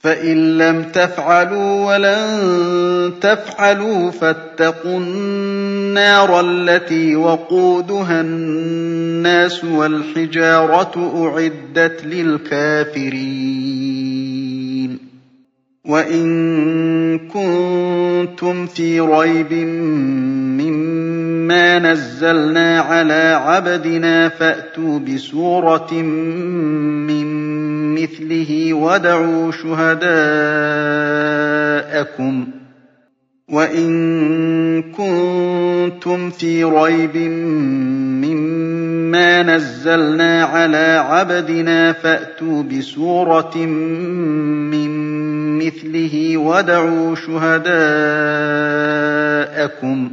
فَإِن لَّمْ تَفْعَلُوا وَلَن تَفْعَلُوا فَاتَّقُوا النَّارَ الَّتِي وَقُودُهَا النَّاسُ وَالْحِجَارَةُ ۖ أُعِدَّتْ لِلْكَافِرِينَ وَإِن كُنتُمْ فِي رَيْبٍ مِّمَّا نَزَّلْنَا عَلَىٰ عَبْدِنَا فَأْتُوا بِسُورَةٍ مِّن مِّثْلِهِ وَادْعُوا شُهَدَاءَكُمْ ۚ وَإِن كُنتُمْ فِي رَيْبٍ مِّمَّا نَزَّلْنَا عَلَىٰ عَبْدِنَا فَأْتُوا بِسُورَةٍ مِّن مِّثْلِهِ وَادْعُوا شُهَدَاءَكُمْ ۚ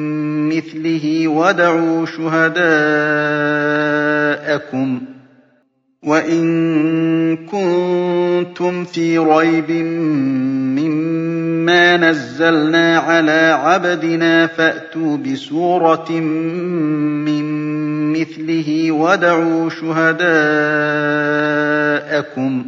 مِّثْلِهِ وَادْعُوا شُهَدَاءَكُمْ ۚ وَإِن كُنتُمْ فِي رَيْبٍ مِّمَّا نَزَّلْنَا عَلَىٰ عَبْدِنَا فَأْتُوا بِسُورَةٍ مِّن مِّثْلِهِ وَادْعُوا شُهَدَاءَكُمْ ۚ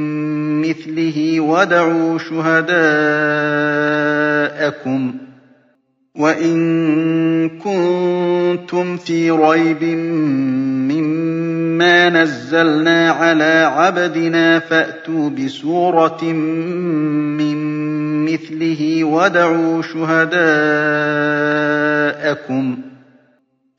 مِّثْلِهِ وَادْعُوا شُهَدَاءَكُمْ ۚ وَإِن كُنتُمْ فِي رَيْبٍ مِّمَّا نَزَّلْنَا عَلَىٰ عَبْدِنَا فَأْتُوا بِسُورَةٍ مِّن مِّثْلِهِ وَادْعُوا شُهَدَاءَكُمْ ۚ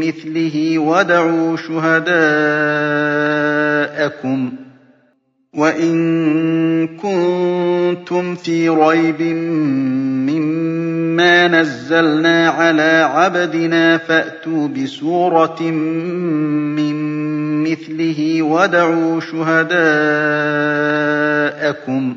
مِّثْلِهِ وَادْعُوا شُهَدَاءَكُمْ ۚ وَإِن كُنتُمْ فِي رَيْبٍ مِّمَّا نَزَّلْنَا عَلَىٰ عَبْدِنَا فَأْتُوا بِسُورَةٍ مِّن مِّثْلِهِ وَادْعُوا شُهَدَاءَكُمْ ۚ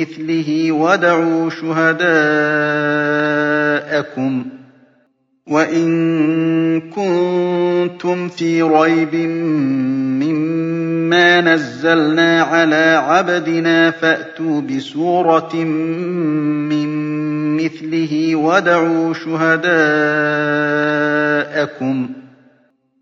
مِّثْلِهِ وَادْعُوا شُهَدَاءَكُمْ ۚ وَإِن كُنتُمْ فِي رَيْبٍ مِّمَّا نَزَّلْنَا عَلَىٰ عَبْدِنَا فَأْتُوا بِسُورَةٍ مِّن مِّثْلِهِ وَادْعُوا شُهَدَاءَكُمْ ۚ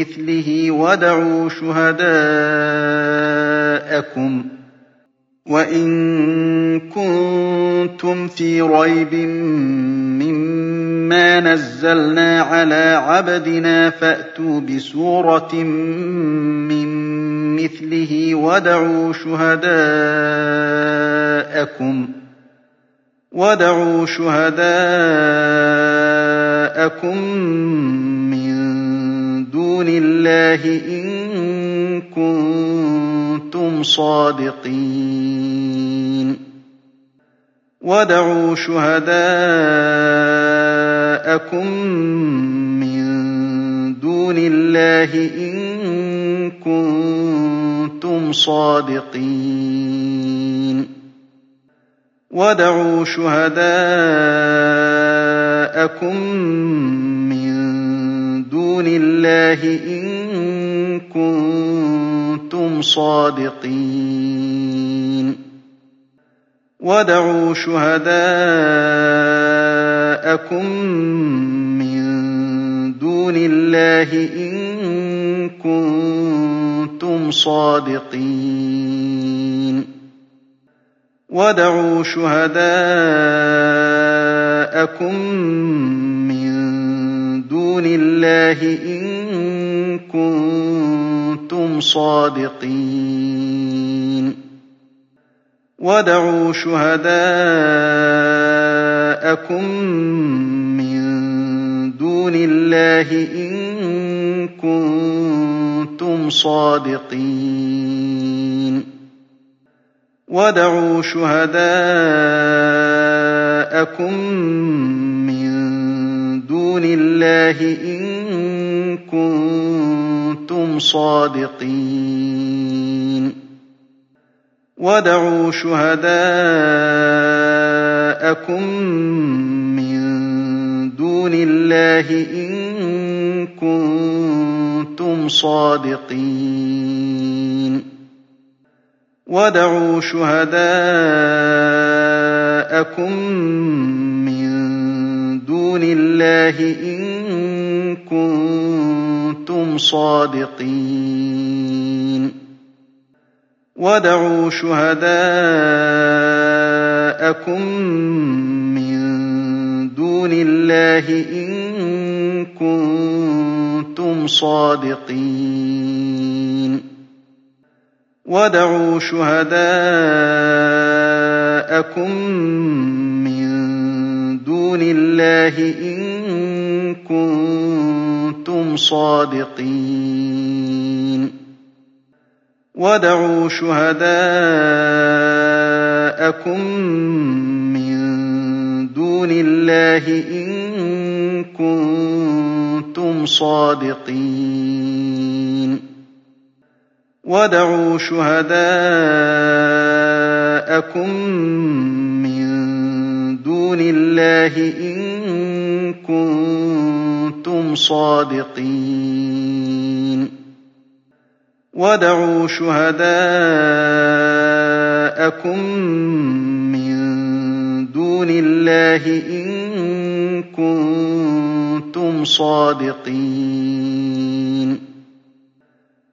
مِّثْلِهِ وَادْعُوا شُهَدَاءَكُمْ ۚ وَإِن كُنتُمْ فِي رَيْبٍ مِّمَّا نَزَّلْنَا عَلَىٰ عَبْدِنَا فَأْتُوا بِسُورَةٍ مِّن مِّثْلِهِ وَادْعُوا شُهَدَاءَكُمْ وَادْعُوا شُهَدَاءَكُم دُونِ اللَّهِ إِن كُنتُمْ صَادِقِينَ. وَادْعُوا شُهَدَاءَكُم مِّن دُونِ اللَّهِ إِن كُنتُمْ صَادِقِينَ. وَادْعُوا شُهَدَاءَكُم مِّن دُونِ اللَّهِ إِن كُنتُمْ صَادِقِينَ. وَادْعُوا شُهَدَاءَكُم مِّن دُونِ اللَّهِ إِن كُنتُمْ صَادِقِينَ. وَادْعُوا شُهَدَاءَكُم دُونِ اللَّهِ إِن كُنتُمْ صَادِقِينَ وَادْعُوا شُهَدَاءَكُم مِّن دُونِ اللَّهِ إِن كُنتُمْ صَادِقِينَ وَادْعُوا شُهَدَاءَكُم مِّن دُونِ اللَّهِ إِن كُنتُمْ صَادِقِينَ. وَادْعُوا شُهَدَاءَكُم مِّن دُونِ اللَّهِ إِن كُنتُمْ صَادِقِينَ. وَادْعُوا شُهَدَاءَكُم مِّن دُونِ اللَّهِ إِن كُنتُمْ صَادِقِينَ. وَادْعُوا شُهَدَاءَكُم مِّن دُونِ اللَّهِ إِن كُنتُمْ صَادِقِينَ. وَادْعُوا شُهَدَاءَكُم مِّن دُونِ اللَّهِ إِن كُنتُمْ صَادِقِينَ. وَادْعُوا شُهَدَاءَكُم مِّن دُونِ اللَّهِ إِن كُنتُمْ صَادِقِينَ. وَادْعُوا شُهَدَاءَكُم مِّن دُونِ اللَّهِ إِن كُنتُمْ صَادِقِينَ. وَادْعُوا شُهَدَاءَكُم مِّن دُونِ اللَّهِ إِن كُنتُمْ صَادِقِينَ.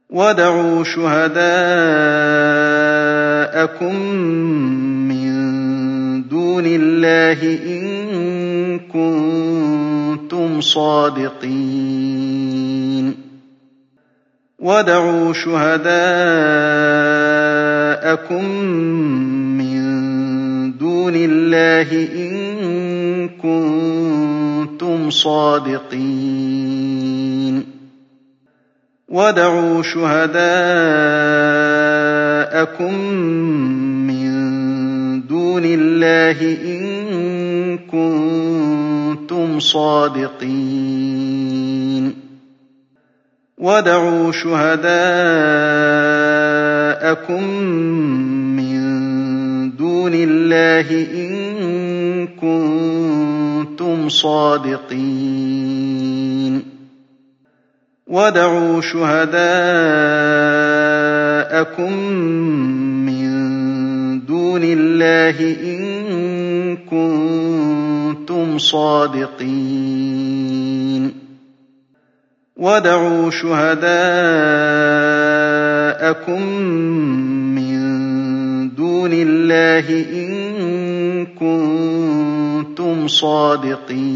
وَادْعُوا شُهَدَاءَكُم مِّن دُونِ اللَّهِ إِن كنتم صادقين. وادعوا شهداءكم من دون الله إن كنتم صادقين. وادعوا شهداءكم الله إن كنتم صادقين. وادعوا شهداءكم من دون الله إن كنتم صادقين. وادعوا شهداءكم دون الله إن كنتم صادقين. وادعوا شهداءكم من دون الله إن كنتم صادقين.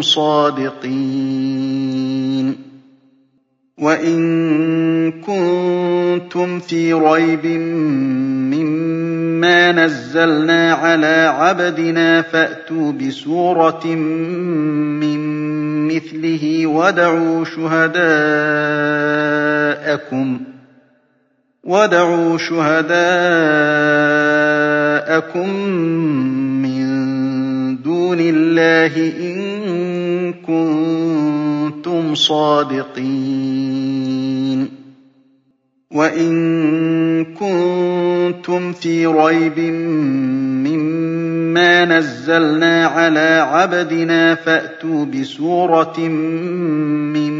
صَادِقِينَ. وَإِن كُنتُمْ فِي رَيْبٍ مِّمَّا نَزَّلْنَا عَلَىٰ عَبْدِنَا فَأْتُوا بِسُورَةٍ مِّن مِّثْلِهِ وَادْعُوا شُهَدَاءَكُم وَادْعُوا شُهَدَاءَكُم مِّن دُونِ اللَّهِ إِن كُنتُمْ صَادِقِينَ وَإِن كُنتُمْ فِي رَيْبٍ مِّمَّا نَزَّلْنَا عَلَىٰ عَبْدِنَا فَأْتُوا بِسُورَةٍ مِّن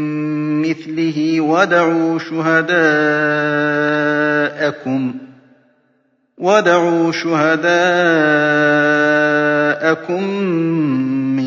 مِّثْلِهِ وَادْعُوا شُهَدَاءَكُمْ وَادْعُوا شُهَدَاءَكُم مِّن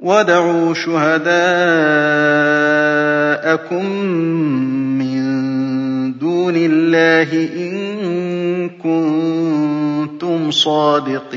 وَادْعُوا شُهَدَاءَكُم مِّن دُونِ اللَّهِ إِن كُنتُمْ صَادِقِينَ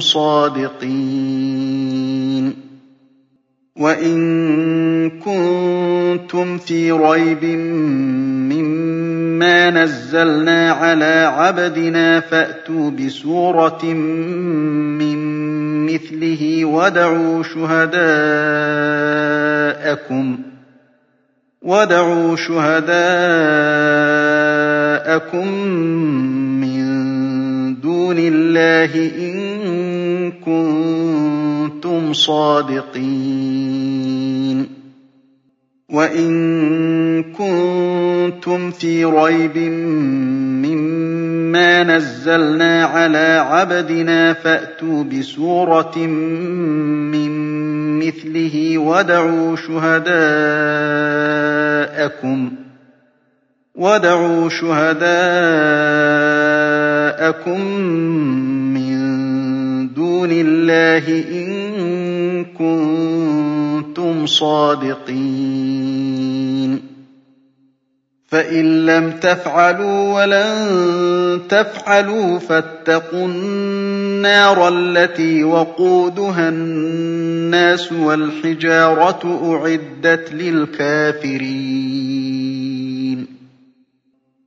صَادِقِينَ وَإِن كُنتُمْ فِي رَيْبٍ مِّمَّا نَزَّلْنَا عَلَىٰ عَبْدِنَا فَأْتُوا بِسُورَةٍ مِّن مِّثْلِهِ وَادْعُوا شُهَدَاءَكُم وَادْعُوا شُهَدَاءَكُم مِّن دُونِ اللَّهِ إِن كُنتُمْ صَادِقِينَ وَإِن كُنتُمْ فِي رَيْبٍ مِّمَّا نَزَّلْنَا عَلَىٰ عَبْدِنَا فَأْتُوا بِسُورَةٍ مِّن مِّثْلِهِ وَادْعُوا شُهَدَاءَكُمْ وَادْعُوا شُهَدَاءَكُم دُونِ اللَّهِ إِن كُنتُمْ صادقين. فإن لم تفعلوا ولن تفعلوا فاتقوا النار التي وقودها الناس والحجارة أعدت للكافرين.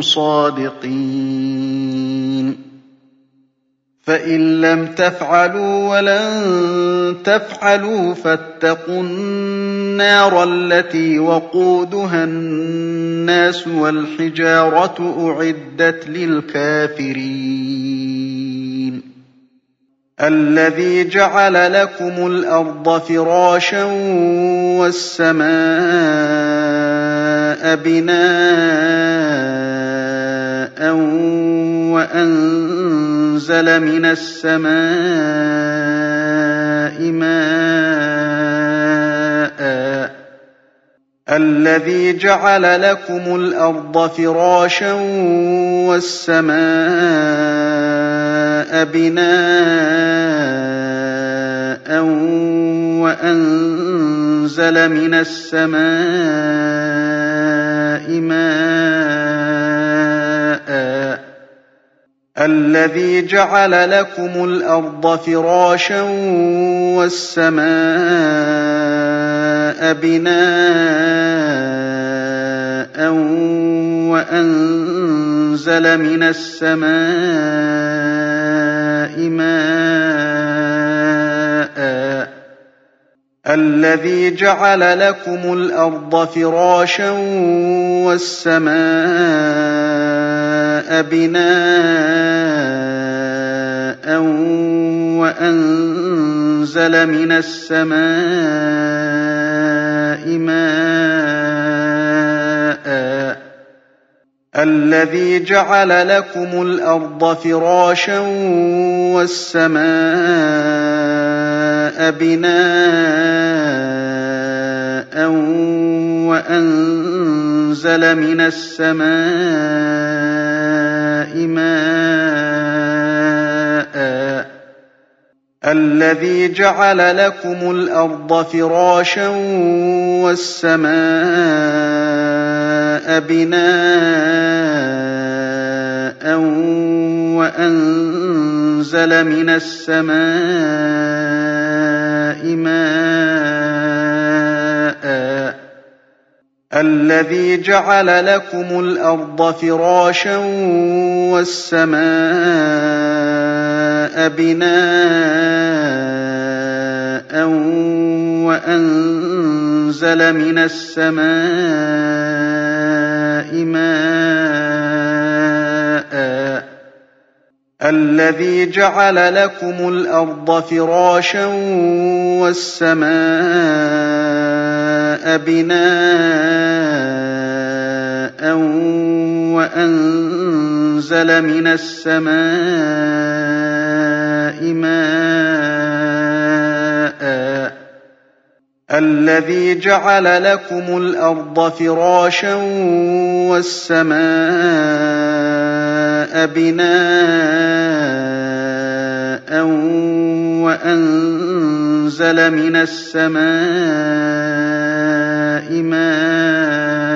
صادقين. فإن لم تفعلوا ولن تفعلوا فاتقوا النار التي وقودها الناس والحجارة أعدت للكافرين. الذي جعل لكم الأرض فراشا والسماء بناء وأنزل من السماء ماء الذي جعل لكم الأرض فراشا والسماء بناء وَأَنزَلَ مِنَ السَّمَاءِ الَّذِي جَعَلَ لَكُمُ الْأَرْضَ فِرَاشًا وَالسَّمَاءَ بِنَاءً وَأَنزَلَ مِنَ السَّمَاءِ مَاءً. الَّذِي جَعَلَ لَكُمُ الْأَرْضَ فِرَاشًا وَالسَّمَاءَ بِنَاءً وَأَنزَلَ مِنَ السَّمَاءِ مَاءً الَّذِي جَعَلَ لَكُمُ الْأَرْضَ فِرَاشًا وَالسَّمَاءَ بِنَاءً وَأَنزَلَ مِنَ السَّمَاءِ مَاءً الَّذِي جَعَلَ لَكُمُ الْأَرْضَ فِرَاشًا وَالسَّمَاءَ بِنَاءً وَأَنزَلَ مِنَ السَّمَاءِ مَاءً الَّذِي جَعَلَ لَكُمُ الْأَرْضَ فِرَاشًا وَالسَّمَاءَ بِنَاءً وَأَنزَلَ مِنَ السَّمَاءِ مَاءً. الَّذِي جَعَلَ لَكُمُ الْأَرْضَ فِرَاشًا وَالسَّمَاءَ بِنَاءً وَأَنزَلَ مِنَ السَّمَاءِ مَاءً الَّذِي جَعَلَ لَكُمُ الْأَرْضَ فِرَاشًا وَالسَّمَاءَ بِنَاءً وَأَنزَلَ مِنَ السَّمَاءِ مَاءً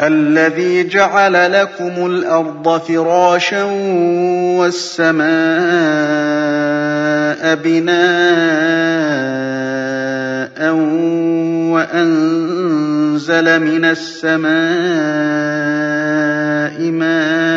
الَّذِي جَعَلَ لَكُمُ الْأَرْضَ فِرَاشًا وَالسَّمَاءَ بِنَاءً وَأَنزَلَ مِنَ السَّمَاءِ مَاءً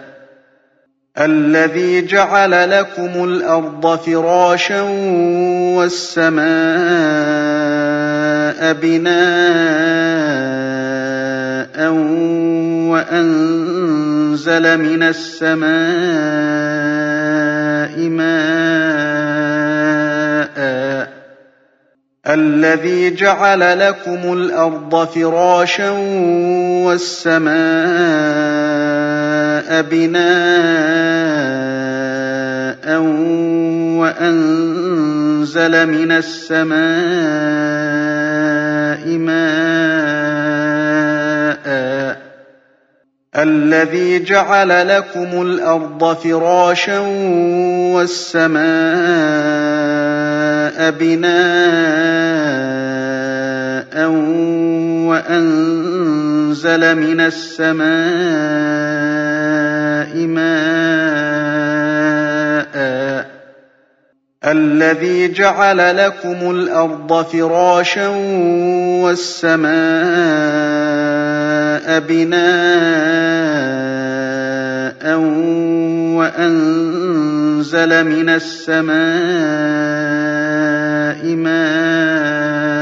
الذي جعل لكم الأرض فراشا والسماء بناء وأنزل من السماء ماءً. الذي جعل لكم الأرض فراشا والسماء بِنَاءً وَأَنزَلَ مِنَ السَّمَاءِ مَاءً الَّذِي جَعَلَ لَكُمُ الْأَرْضَ فِرَاشًا وَالسَّمَاءَ بِنَاءً وَأَنزَلَ مِنَ السَّمَاءِ مَاءً الَّذِي جَعَلَ لَكُمُ الْأَرْضَ فِرَاشًا وَالسَّمَاءَ بِنَاءً وَأَنزَلَ مِنَ السَّمَاءِ مَاءً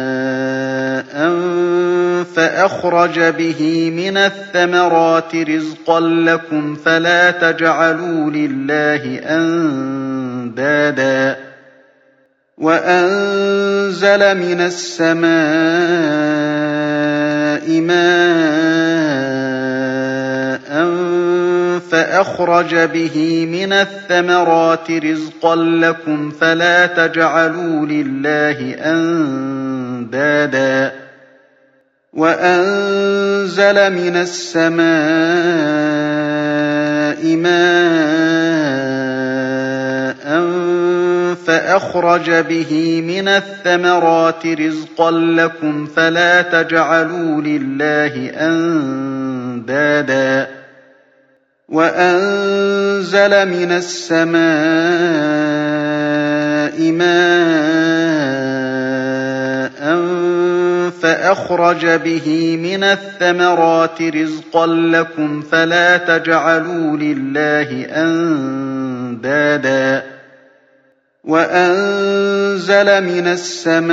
فَأَخْرَجَ بِهِ مِنَ الثَّمَرَاتِ رِزْقًا لَّكُمْ فَلَا تَجْعَلُوا لِلَّهِ أَندَادًا. وَأَنزَلَ مِنَ السَّمَاءِ مَاءً فَأَخْرَجَ بِهِ مِنَ الثَّمَرَاتِ رِزْقًا لَّكُمْ فَلَا تَجْعَلُوا لِلَّهِ أَندَادًا. وَأَنزَلَ مِنَ السَّمَاءِ مَاءً فَأَخْرَجَ بِهِ مِنَ الثَّمَرَاتِ رِزْقًا لَّكُمْ فَلَا تَجْعَلُوا لِلَّهِ أَندَادًا. وَأَنزَلَ مِنَ السَّمَاءِ مَاءً فَأَخْرَجَ بِهِ مِنَ الثَّمَرَاتِ رِزْقًا لَّكُمْ فَلَا تَجْعَلُوا لِلَّهِ أَندَادًا. وَأَنزَلَ مِنَ السَّمَاءِ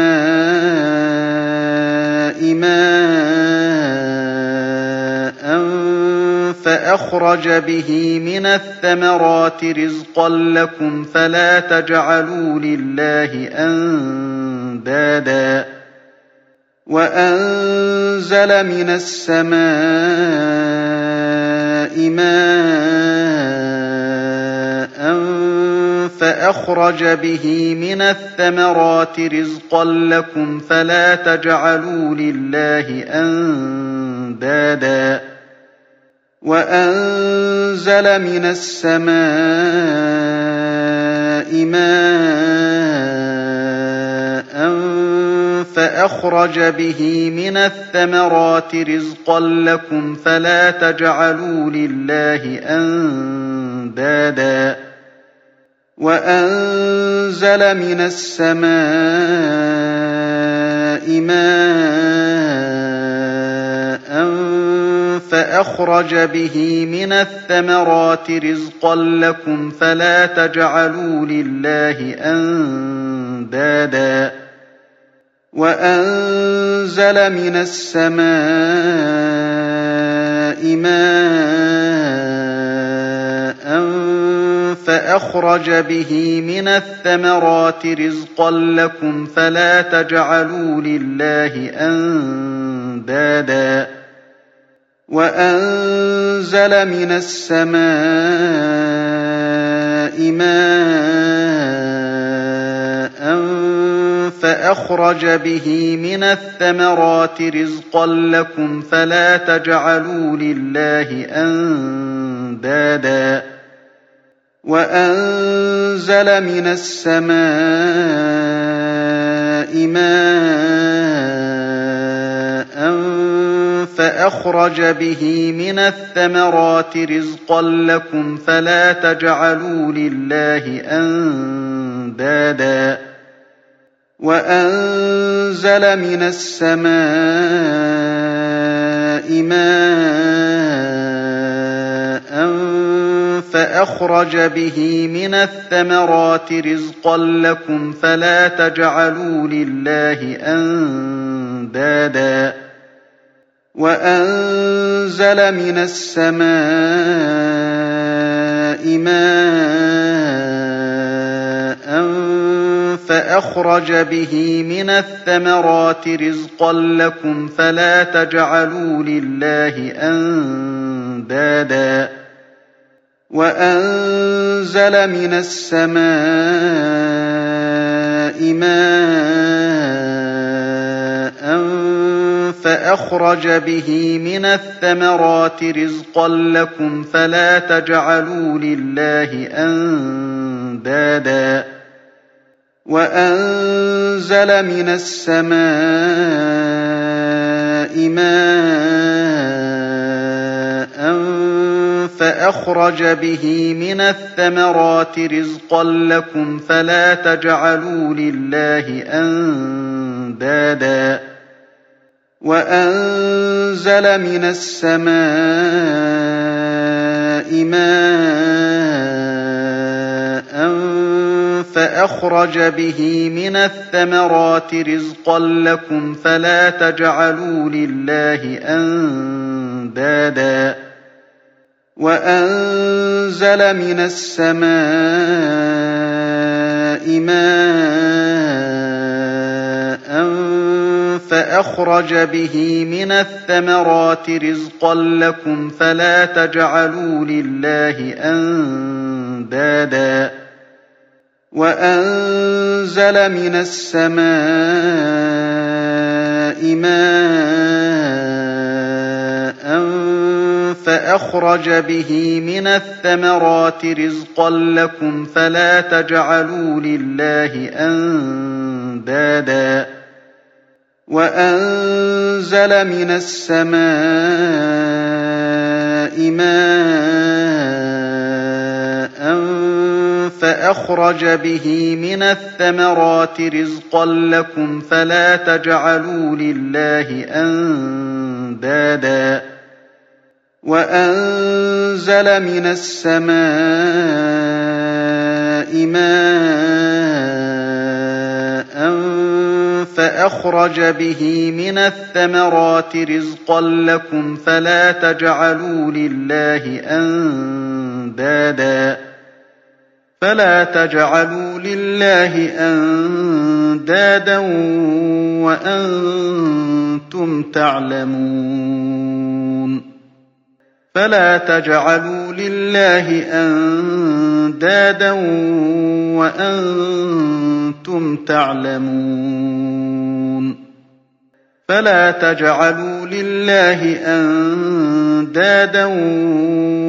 مَاءً فَأَخْرَجَ بِهِ مِنَ الثَّمَرَاتِ رِزْقًا لَّكُمْ فَلَا تَجْعَلُوا لِلَّهِ أَندَادًا. وَأَنزَلَ مِنَ السَّمَاءِ مَاءً فَأَخْرَجَ بِهِ مِنَ الثَّمَرَاتِ رِزْقًا لَّكُمْ فَلَا تَجْعَلُوا لِلَّهِ أَندَادًا. وَأَنزَلَ مِنَ السَّمَاءِ مَاءً فَأَخْرَجَ بِهِ مِنَ الثَّمَرَاتِ رِزْقًا لَّكُمْ فَلَا تَجْعَلُوا لِلَّهِ أَندَادًا. وَأَنزَلَ مِنَ السَّمَاءِ مَاءً فَأَخْرَجَ بِهِ مِنَ الثَّمَرَاتِ رِزْقًا لَّكُمْ فَلَا تَجْعَلُوا لِلَّهِ أَندَادًا. وَأَنزَلَ مِنَ السَّمَاءِ مَاءً فَأَخْرَجَ بِهِ مِنَ الثَّمَرَاتِ رِزْقًا لَّكُمْ فَلَا تَجْعَلُوا لِلَّهِ أَندَادًا وَأَنزَلَ مِنَ السَّمَاءِ مَاءً فَأَخْرَجَ بِهِ مِنَ الثَّمَرَاتِ رِزْقًا لَّكُمْ فَلَا تَجْعَلُوا لِلَّهِ أَندَادًا. وَأَنزَلَ مِنَ السَّمَاءِ مَاءً فَأَخْرَجَ بِهِ مِنَ الثَّمَرَاتِ رِزْقًا لَّكُمْ فَلَا تَجْعَلُوا لِلَّهِ أَندَادًا. وَأَنزَلَ مِنَ السَّمَاءِ مَاءً فَأَخْرَجَ بِهِ مِنَ الثَّمَرَاتِ رِزْقًا لَّكُمْ فَلَا تَجْعَلُوا لِلَّهِ أَندَادًا. وَأَنزَلَ مِنَ السَّمَاءِ مَاءً فَأَخْرَجَ بِهِ مِنَ الثَّمَرَاتِ رِزْقًا لَّكُمْ فَلَا تَجْعَلُوا لِلَّهِ أَندَادًا. وَأَنزَلَ مِنَ السَّمَاءِ مَاءً فَأَخْرَجَ بِهِ مِنَ الثَّمَرَاتِ رِزْقًا لَّكُمْ فَلَا تَجْعَلُوا لِلَّهِ أَندَادًا. وَأَنزَلَ مِنَ السَّمَاءِ مَاءً فَأَخْرَجَ بِهِ مِنَ الثَّمَرَاتِ رِزْقًا لَّكُمْ فَلَا تَجْعَلُوا لِلَّهِ أَندَادًا. وَأَنزَلَ مِنَ السَّمَاءِ مَاءً فَأَخْرَجَ بِهِ مِنَ الثَّمَرَاتِ رِزْقًا لَّكُمْ فَلَا تَجْعَلُوا لِلَّهِ أَندَادًا. وَأَنزَلَ مِنَ السَّمَاءِ مَاءً فَأَخْرَجَ بِهِ مِنَ الثَّمَرَاتِ رِزْقًا لَّكُمْ فَلَا تَجْعَلُوا لِلَّهِ أَندَادًا. وَأَنزَلَ مِنَ السَّمَاءِ مَاءً فَأَخْرَجَ بِهِ مِنَ الثَّمَرَاتِ رِزْقًا لَّكُمْ فَلَا تَجْعَلُوا لِلَّهِ أَندَادًا. وَأَنزَلَ مِنَ السَّمَاءِ مَاءً فَأَخْرَجَ بِهِ مِنَ الثَّمَرَاتِ رِزْقًا لَّكُمْ فَلَا تَجْعَلُوا لِلَّهِ أَندَادًا. وَأَنزَلَ مِنَ السَّمَاءِ مَاءً فَأَخْرَجَ بِهِ مِنَ الثَّمَرَاتِ رِزْقًا لَّكُمْ فَلَا تَجْعَلُوا لِلَّهِ أَندَادًا. فَلَا تَجْعَلُوا لِلَّهِ أَندَادًا وَأَنتُمْ تَعْلَمُونَ. فَلَا تَجْعَلُوا لِلَّهِ أَندَادًا وَأَنتُمْ تَعْلَمُونَ. فَلَا تَجْعَلُوا لِلَّهِ أَندَادًا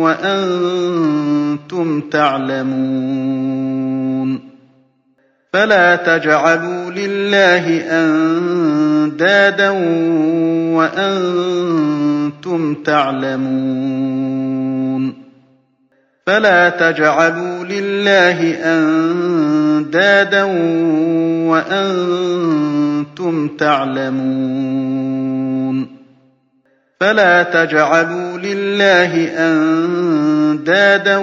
وَأَنتُمْ تَعْلَمُونَ. فَلَا تَجْعَلُوا لِلَّهِ أَندَادًا وَأَنتُمْ تَعْلَمُونَ. فَلَا تَجْعَلُوا لِلَّهِ أَندَادًا وَأَنتُمْ تَعْلَمُونَ. فَلَا تَجْعَلُوا لِلَّهِ أَندَادًا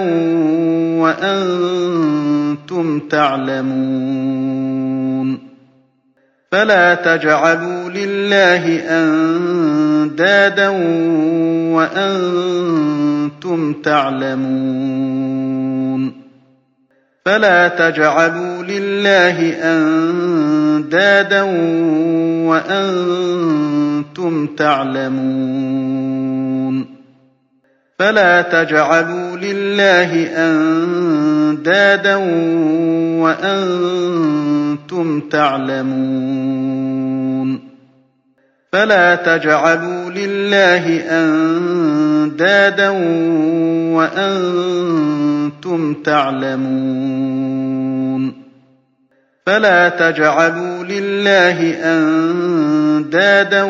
وَأَنتُمْ تَعْلَمُونَ. فَلَا تَجْعَلُوا لِلَّهِ أَندَادًا وَأَنتُمْ تَعْلَمُونَ. فَلَا تَجْعَلُوا لِلَّهِ أَندَادًا وَأَنتُمْ تَعْلَمُونَ. فَلَا تَجْعَلُوا لِلَّهِ أَندَادًا وَأَنتُمْ تَعْلَمُونَ. فَلَا تَجْعَلُوا لِلَّهِ أَندَادًا وَأَنتُمْ تَعْلَمُونَ. فَلَا تَجْعَلُوا لِلَّهِ أَندَادًا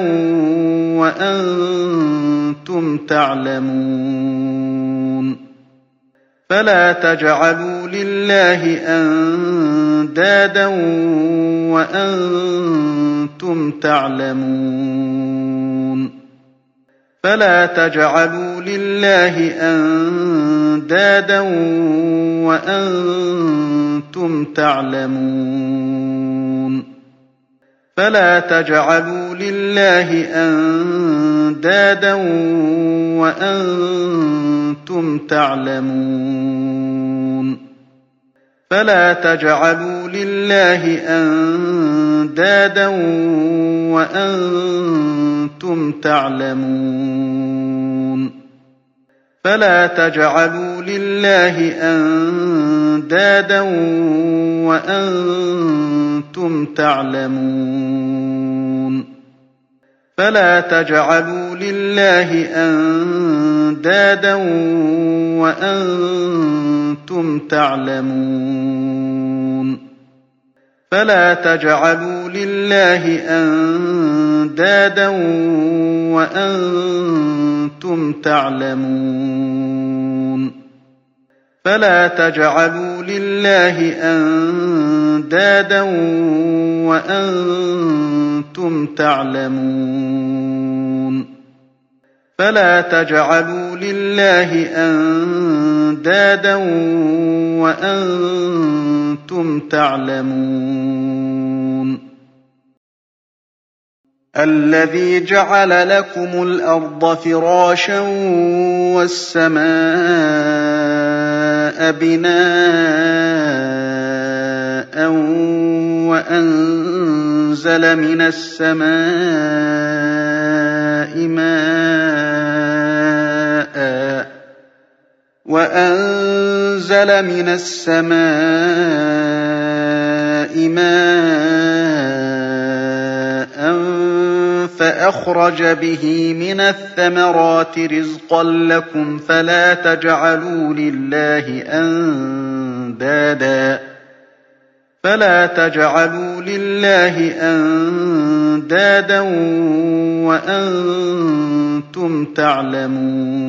وَأَنتُمْ تَعْلَمُونَ. فَلَا تَجْعَلُوا لِلَّهِ أَندَادًا وَأَنتُمْ تَعْلَمُونَ. فَلَا تَجْعَلُوا لِلَّهِ أَندَادًا وَأَنتُمْ تَعْلَمُونَ. فَلَا تَجْعَلُوا لِلَّهِ أَندَادًا وَأَنتُمْ تَعْلَمُونَ. فَلَا تَجْعَلُوا لِلَّهِ أَندَادًا وَأَنتُمْ تَعْلَمُونَ. فَلَا تَجْعَلُوا لِلَّهِ أَندَادًا وَأَنتُمْ تَعْلَمُونَ. فَلَا تَجْعَلُوا لِلَّهِ أَندَادًا وَأَنتُمْ تَعْلَمُونَ. فَلَا تَجْعَلُوا لِلَّهِ أَندَادًا وَأَنتُمْ تَعْلَمُونَ. فَلَا تَجْعَلُوا لِلَّهِ أَندَادًا وَأَنتُمْ تَعْلَمُونَ. فَلَا تَجْعَلُوا لِلَّهِ أَندَادًا وَأَنتُمْ تَعْلَمُونَ. الَّذِي جَعَلَ لَكُمُ الْأَرْضَ فِرَاشًا وَالسَّمَاءَ بِنَاءً وَأَنزَلَ مِنَ السَّمَاءِ مَاءً وَأَنزَلَ مِنَ السَّمَاءِ مَاءً فَأَخْرَجَ بِهِ مِنَ الثَّمَرَاتِ رِزْقًا لَّكُمْ فَلَا تَجْعَلُوا لِلَّهِ أَندَادًا فَلَا تَجْعَلُوا لِلَّهِ أَندَادًا وَأَنتُمْ تَعْلَمُونَ.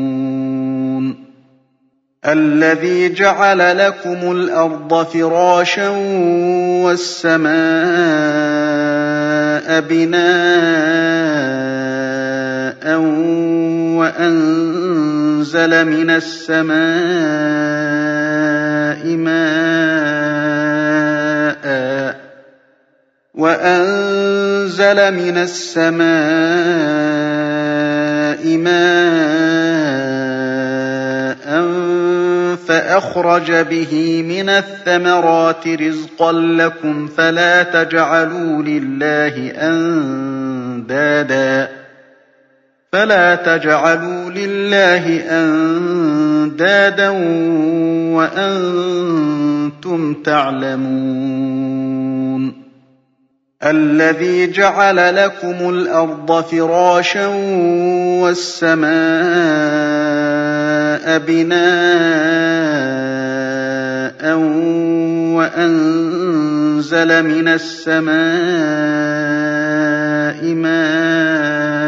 الَّذِي جَعَلَ لَكُمُ الْأَرْضَ فِرَاشًا وَالسَّمَاءَ بِنَاءً وَأَنزَلَ مِنَ السَّمَاءِ مَاءً وَأَنزَلَ مِنَ السَّمَاءِ مَاءً فَأَخْرَجَ بِهِ مِنَ الثَّمَرَاتِ رِزْقًا لَّكُمْ فَلَا تَجْعَلُوا لِلَّهِ أَندَادًا. فَلَا تَجْعَلُوا لِلَّهِ أَندَادًا وَأَنتُمْ تَعْلَمُونَ. الَّذِي جَعَلَ لَكُمُ الْأَرْضَ فِرَاشًا وَالسَّمَاءَ بِنَاءً وَأَنزَلَ مِنَ السَّمَاءِ مَاءً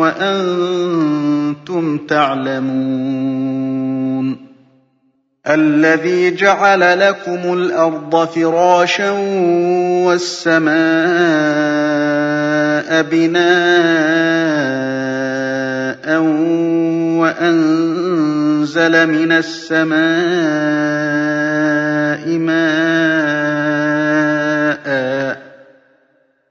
وَأَنتُمْ تَعْلَمُونَ الَّذِي جَعَلَ لَكُمُ الْأَرْضَ فِرَاشًا وَالسَّمَاءَ بِنَاءً وَأَنزَلَ مِنَ السَّمَاءِ مَاءً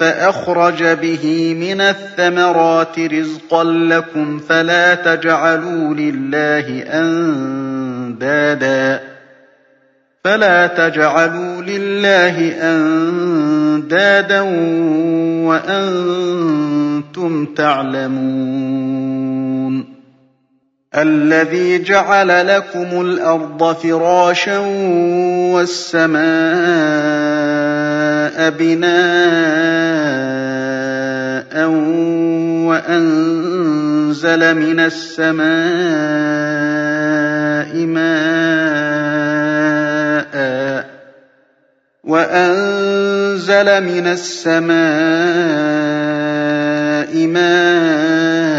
فَأَخْرَجَ بِهِ مِنَ الثَّمَرَاتِ رِزْقًا لَّكُمْ فَلَا تَجْعَلُوا لِلَّهِ أَندَادًا. فَلَا تَجْعَلُوا لِلَّهِ أَندَادًا وَأَنتُمْ تَعْلَمُونَ. الَّذِي جَعَلَ لَكُمُ الْأَرْضَ فِرَاشًا وَالسَّمَاءَ بِنَاءً وَأَنزَلَ مِنَ السَّمَاءِ مَاءً وَأَنزَلَ مِنَ السَّمَاءِ مَاءً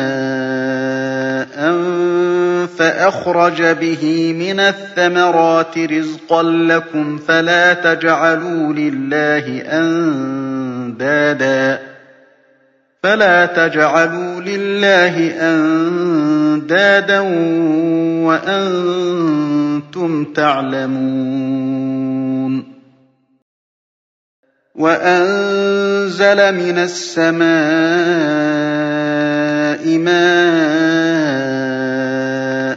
فَأَخْرَجَ بِهِ مِنَ الثَّمَرَاتِ رِزْقًا لَّكُمْ فَلَا تَجْعَلُوا لِلَّهِ أَندَادًا. فَلَا تَجْعَلُوا لِلَّهِ أَندَادًا وَأَنتُمْ تَعْلَمُونَ. وَأَنزَلَ مِنَ السَّمَاءِ مَاءً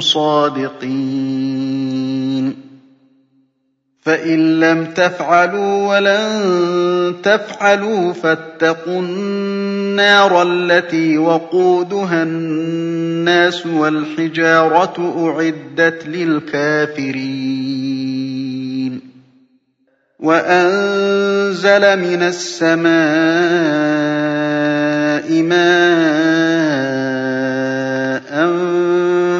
صَادِقِينَ. فَإِن لَّمْ تَفْعَلُوا وَلَن تَفْعَلُوا فَاتَّقُوا النَّارَ الَّتِي وَقُودُهَا النَّاسُ وَالْحِجَارَةُ ۖ أُعِدَّتْ لِلْكَافِرِينَ. وَأَنزَلَ مِنَ السَّمَاءِ مَاءً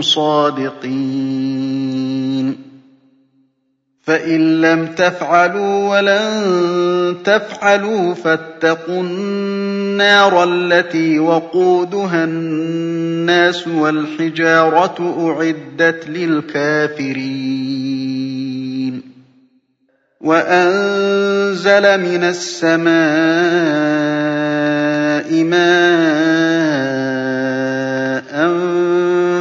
صَادِقِينَ. فَإِن لَّمْ تَفْعَلُوا وَلَن تَفْعَلُوا فَاتَّقُوا النَّارَ الَّتِي وَقُودُهَا النَّاسُ وَالْحِجَارَةُ ۖ أُعِدَّتْ لِلْكَافِرِينَ. وَأَنزَلَ مِنَ السَّمَاءِ مَاءً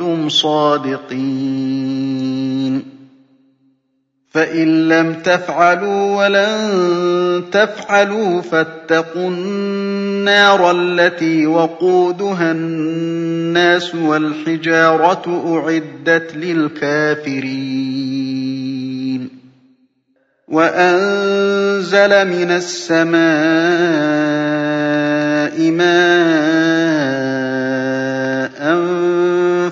كُنتُمْ صَادِقِينَ. فَإِن لَّمْ تَفْعَلُوا وَلَن تَفْعَلُوا فَاتَّقُوا النَّارَ الَّتِي وَقُودُهَا النَّاسُ وَالْحِجَارَةُ ۖ أُعِدَّتْ لِلْكَافِرِينَ. وَأَنزَلَ مِنَ السَّمَاءِ مَاءً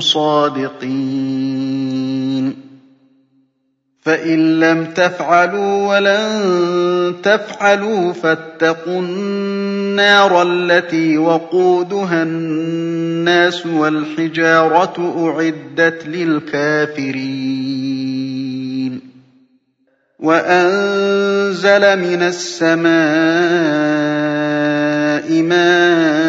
صَادِقِينَ. فَإِن لَّمْ تَفْعَلُوا وَلَن تَفْعَلُوا فَاتَّقُوا النَّارَ الَّتِي وَقُودُهَا النَّاسُ وَالْحِجَارَةُ ۖ أُعِدَّتْ لِلْكَافِرِينَ. وَأَنزَلَ مِنَ السَّمَاءِ مَاءً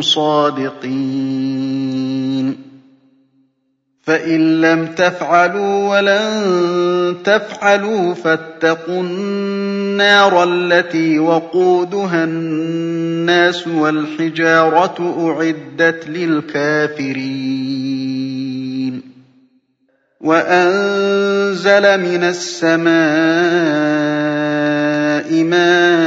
صَادِقِينَ. فَإِن لَّمْ تَفْعَلُوا وَلَن تَفْعَلُوا فَاتَّقُوا النَّارَ الَّتِي وَقُودُهَا النَّاسُ وَالْحِجَارَةُ ۖ أُعِدَّتْ لِلْكَافِرِينَ. وَأَنزَلَ مِنَ السَّمَاءِ مَاءً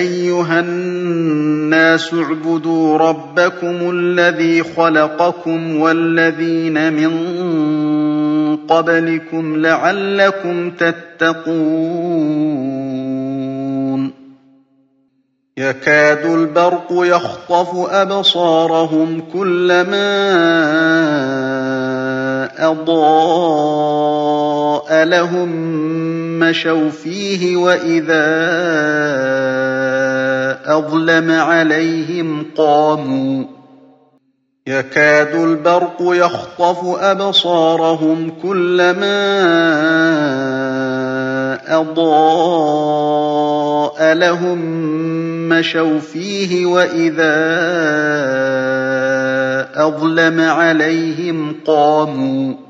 أَيُّهَا النَّاسُ اعْبُدُوا رَبَّكُمُ الَّذِي خَلَقَكُمْ وَالَّذِينَ مِن قَبْلِكُمْ لَعَلَّكُمْ تَتَّقُونَ. يَكَادُ الْبَرْقُ يَخْطَفُ أَبْصَارَهُمْ كُلَّمَا أَضَاءَ لَهُم مَّشَوْا فِيهِ وَإِذَا أَظْلَمَ عَلَيْهِمْ قَامُوا. يَكَادُ الْبَرْقُ يَخْطَفُ أَبْصَارَهُمْ كُلَّمَا أَضَاءَ لَهُم مَّشَوْا فِيهِ وَإِذَا أَظْلَمَ عَلَيْهِمْ قَامُوا.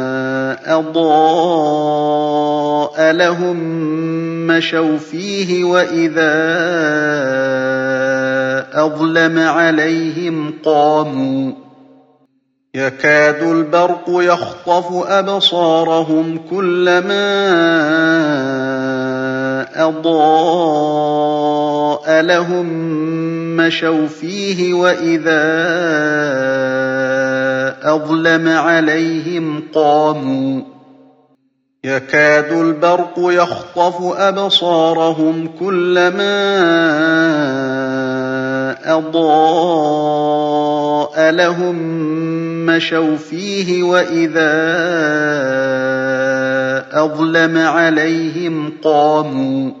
أَضَاءَ لَهُم مَّشَوْا فِيهِ وَإِذَا أَظْلَمَ عَلَيْهِمْ قَامُوا. يَكَادُ الْبَرْقُ يَخْطَفُ أَبْصَارَهُمْ كُلَّمَا أَضَاءَ لَهُم مَّشَوْا فِيهِ وَإِذَا أَظْلَمَ عَلَيْهِمْ قَامُوا. يَكَادُ الْبَرْقُ يَخْطَفُ أَبْصَارَهُمْ كُلَّمَا أَضَاءَ لَهُم مَّشَوْا فِيهِ وَإِذَا أَظْلَمَ عَلَيْهِمْ قَامُوا.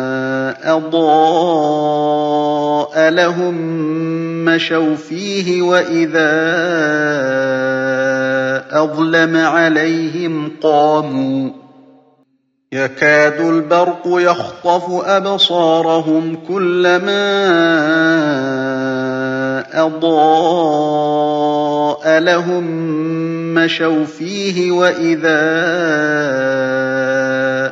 أَضَاءَ لَهُم مَّشَوْا فِيهِ وَإِذَا أَظْلَمَ عَلَيْهِمْ قَامُوا. يَكَادُ الْبَرْقُ يَخْطَفُ أَبْصَارَهُمْ كُلَّمَا أَضَاءَ لَهُم مَّشَوْا فِيهِ وَإِذَا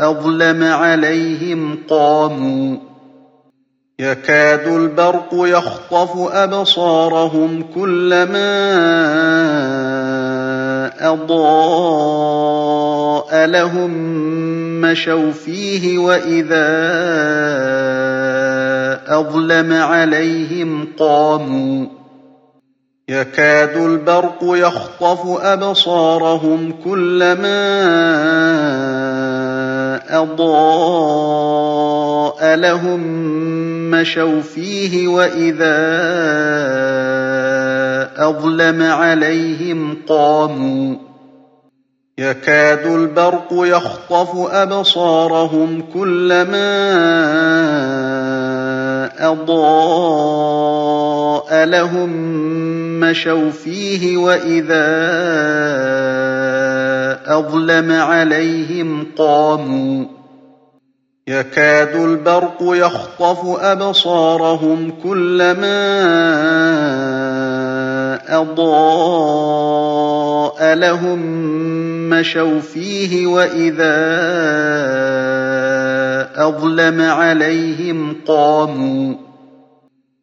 أظلم عليهم قاموا. يكاد البرق يخطف أبصارهم كلما أضاء لهم مشوا فيه وإذا أظلم عليهم قاموا. يكاد البرق يخطف أبصارهم كلما أضاء لهم مشوا فيه وإذا أظلم عليهم قاموا. يكاد البرق يخطف أبصارهم كلما أضاء لهم مشوا فيه وإذا أظلم عليهم قاموا. يكاد البرق يخطف أبصارهم كلما أضاء لهم مشوا فيه وإذا أظلم عليهم قاموا.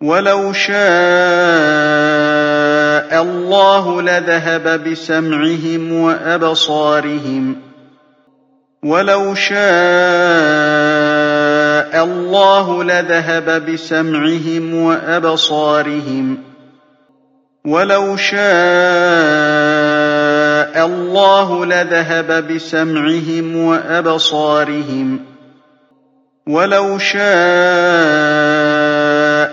ولو شاء الله لذهب بسمعهم وأبصارهم ولو شاء الله لذهب بسمعهم وأبصارهم ولو شاء الله لذهب بسمعهم وأبصارهم ولو شاء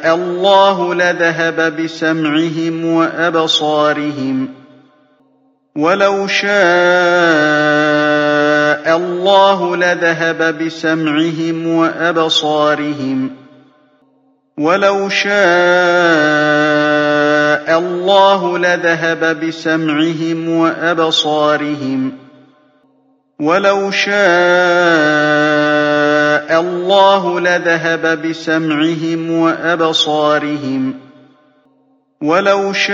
الله لذهب بسمعهم وأبصارهم. ولو شاء الله لذهب بسمعهم وأبصارهم. ولو شاء الله لذهب بسمعهم وأبصارهم. ولو شاء الله لذهب بسمعهم وأبصارهم ولو شاء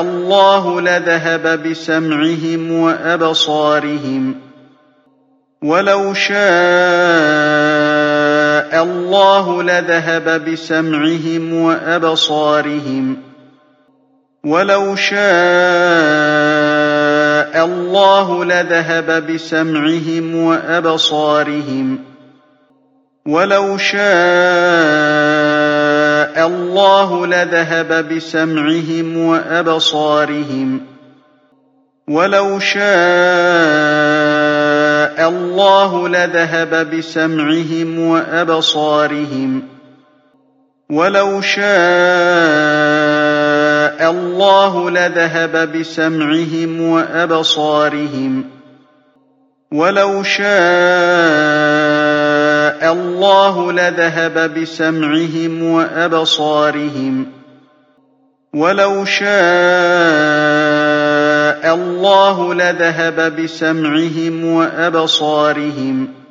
الله لذهب بسمعهم وأبصارهم ولو شاء الله لذهب بسمعهم وأبصارهم ولو شاء الله لذهب بسمعهم وأبصارهم. ولو شاء الله لذهب بسمعهم وأبصارهم. ولو شاء الله لذهب بسمعهم وأبصارهم. ولو شاء الله لذهب بسمعهم وأبصارهم ولو شاء الله لذهب بسمعهم وأبصارهم ولو شاء الله لذهب بسمعهم وأبصارهم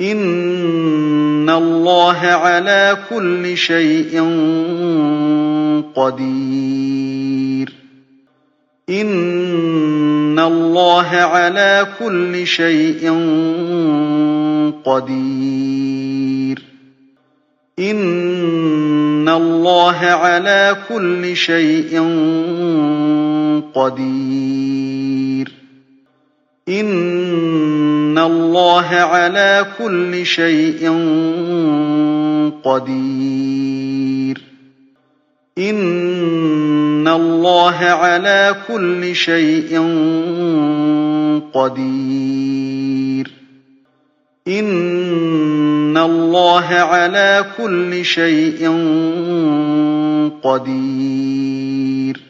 إِنَّ اللَّهَ عَلَىٰ كُلِّ شَيْءٍ قَدِيرٌ إِنَّ اللَّهَ عَلَىٰ كُلِّ شَيْءٍ قَدِيرٌ إِنَّ اللَّهَ عَلَىٰ كُلِّ شَيْءٍ قَدِيرٌ إِنَّ اللَّهَ عَلَىٰ كُلِّ شَيْءٍ قَدِيرٌ إِنَّ اللَّهَ عَلَىٰ كُلِّ شَيْءٍ قَدِيرٌ إِنَّ اللَّهَ عَلَىٰ كُلِّ شَيْءٍ قَدِيرٌ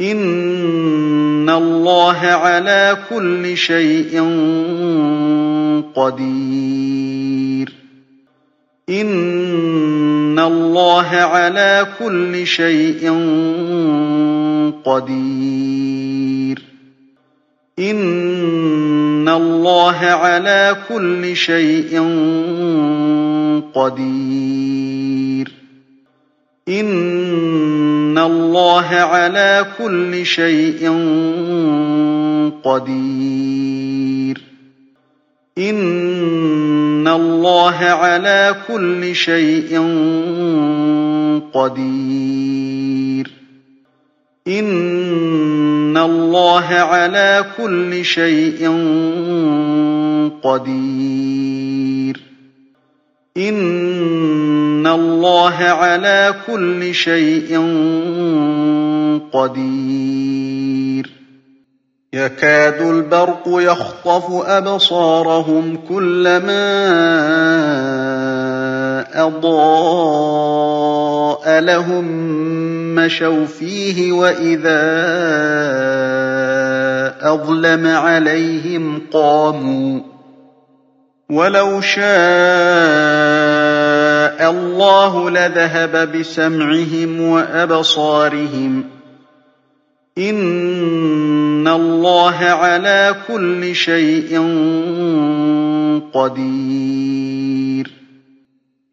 إِنَّ اللَّهَ عَلَىٰ كُلِّ شَيْءٍ قَدِيرٌ إِنَّ اللَّهَ عَلَىٰ كُلِّ شَيْءٍ قَدِيرٌ إِنَّ اللَّهَ عَلَىٰ كُلِّ شَيْءٍ قَدِيرٌ إِنَّ اللَّهَ عَلَىٰ كُلِّ شَيْءٍ قَدِيرٌ إِنَّ اللَّهَ عَلَىٰ كُلِّ شَيْءٍ قَدِيرٌ إِنَّ اللَّهَ عَلَىٰ كُلِّ شَيْءٍ قَدِيرٌ إِنَّ اللَّهَ عَلَىٰ كُلِّ شَيْءٍ قَدِيرٌ يَكَادُ الْبَرْقُ يَخْطَفُ أَبْصَارَهُمْ كُلَّمَا أَضَاءَ لَهُم مَّشَوْا فِيهِ وَإِذَا أَظْلَمَ عَلَيْهِمْ قَامُوا ۚ وَلَوْ شَاءَ اللَّهُ لَذَهَبَ بِسَمْعِهِمْ وَأَبْصَارِهِمْ ۚ إِنَّ اللَّهَ عَلَىٰ كُلِّ شَيْءٍ قَدِيرٌ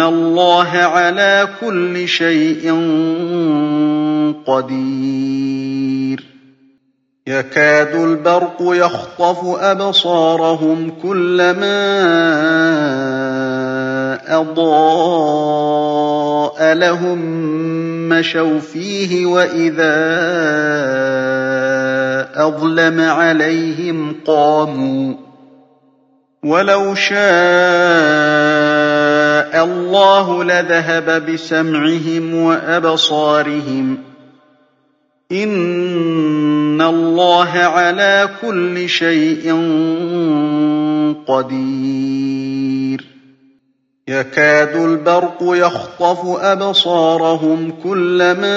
اللَّهَ عَلَىٰ كُلِّ شَيْءٍ قَدِيرٌ يَكَادُ الْبَرْقُ يَخْطَفُ أَبْصَارَهُمْ كُلَّمَا أَضَاءَ لَهُم مَّشَوْا فِيهِ وَإِذَا أَظْلَمَ عَلَيْهِمْ قَامُوا ۚ وَلَوْ شَاءَ اللَّهُ لَذَهَبَ بِسَمْعِهِمْ وَأَبْصَارِهِمْ ۚ إِنَّ اللَّهَ عَلَىٰ كُلِّ شَيْءٍ قَدِيرٌ يَكَادُ الْبَرْقُ يَخْطَفُ أَبْصَارَهُمْ كُلَّمَا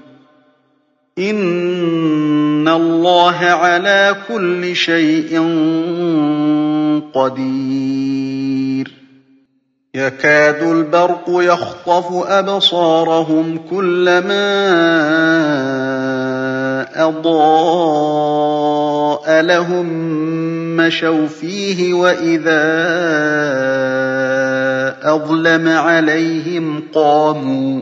إن الله على كل شيء قدير يكاد البرق يخطف أبصارهم كلما أضاء لهم مشوا فيه وإذا أظلم عليهم قاموا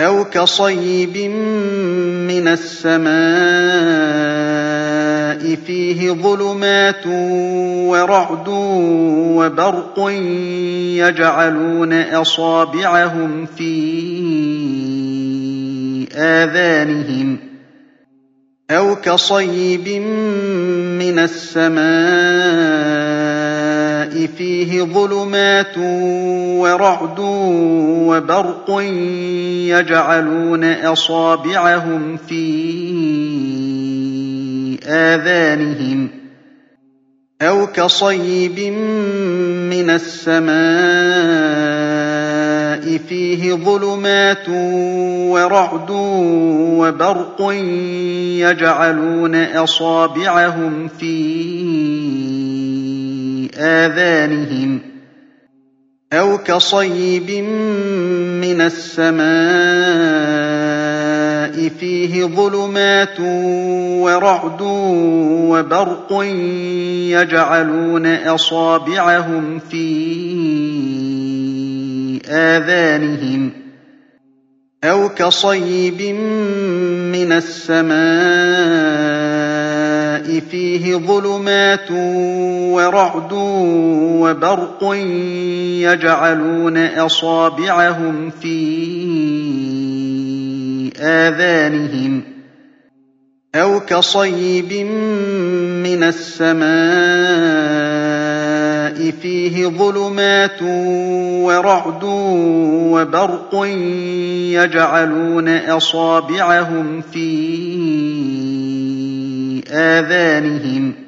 أو كصيب من السماء فيه ظلمات ورعد وبرق يجعلون أصابعهم في آذانهم أو كصيب من السماء فيه ظلمات ورعد وبرق يجعلون أصابعهم في آذانهم أو كصيب من السماء فيه ظلمات ورعد وبرق يجعلون أصابعهم في آذانهم أو كصيب من السماء فيه ظلمات ورعد وبرق يجعلون أصابعهم في آذانهم أو كصيب من السماء فيه ظلمات ورعد وبرق يجعلون أصابعهم في آذانهم أو كصيب من السماء فيه ظلمات ورعد وبرق يجعلون أصابعهم في آذانهم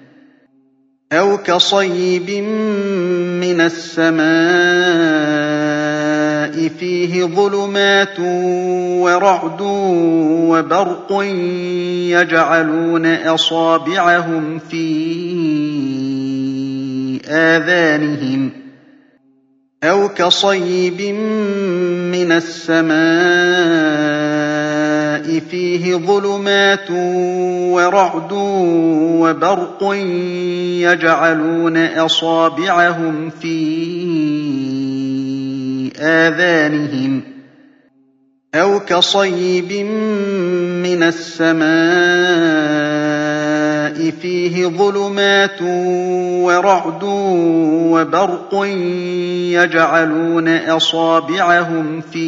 أو كصيب من السماء فيه ظلمات ورعد وبرق يجعلون أصابعهم في آذانهم أو كصيب من السماء فيه ظلمات ورعد وبرق يجعلون أصابعهم في آذانهم أو كصيب من السماء فيه ظلمات ورعد وبرق يجعلون أصابعهم في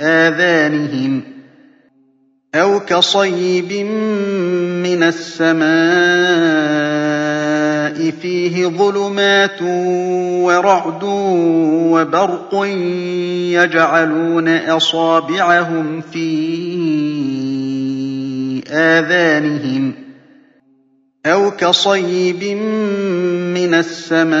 آذانهم أَوْ كَصَيِّبٍ مِّنَ السَّمَاءِ فِيهِ ظُلُمَاتٌ وَرَعْدٌ وَبَرْقٌ يَجْعَلُونَ أَصَابِعَهُمْ فِي آذَانِهِمْ أَوْ كَصَيِّبٍ مِّنَ السَّمَاءِ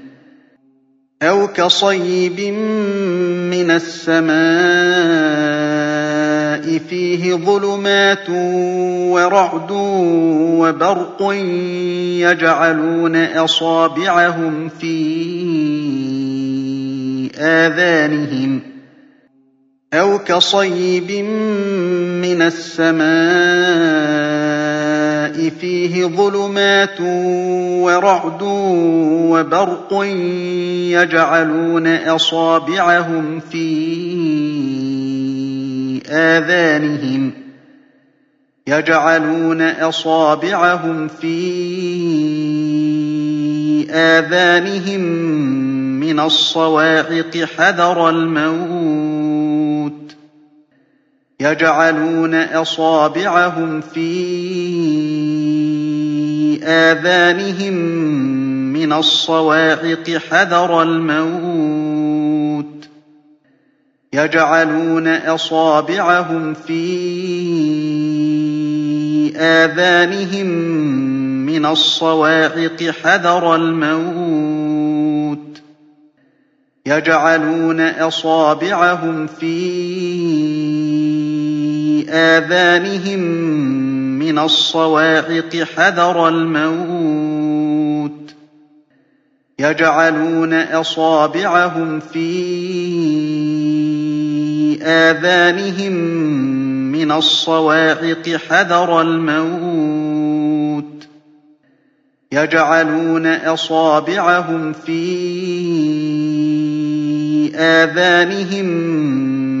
أَوْ كَصَيِّبٍ مِّنَ السَّمَاءِ فِيهِ ظُلُمَاتٌ وَرَعْدٌ وَبَرْقٌ يَجْعَلُونَ أَصَابِعَهُمْ فِي آذَانِهِمْ أَوْ كَصَيِّبٍ مِّنَ السَّمَاءِ فِيهِ ظُلُمَاتٌ وَرَعْدٌ وَبَرْقٌ يَجْعَلُونَ أَصَابِعَهُمْ فِي آذَانِهِمْ يَجْعَلُونَ أَصَابِعَهُمْ فِي آذَانِهِم مِّنَ الصَّوَاعِقِ حَذَرَ الْمَوْتِ. يَجْعَلُونَ أَصَابِعَهُمْ فِي آذَانِهِم مِّنَ الصَّوَاعِقِ حَذَرَ الْمَوْتِ. يَجْعَلُونَ أَصَابِعَهُمْ فِي آذَانِهِم مِّنَ الصَّوَاعِقِ حَذَرَ الْمَوْتِ. يَجْعَلُونَ أَصَابِعَهُمْ فِي آذَانِهِم مِّنَ الصَّوَاعِقِ حَذَرَ الْمَوْتِ. يَجْعَلُونَ أَصَابِعَهُمْ فِي آذَانِهِم مِّنَ الصَّوَاعِقِ حَذَرَ الْمَوْتِ. يَجْعَلُونَ أَصَابِعَهُمْ فِي آذَانِهِم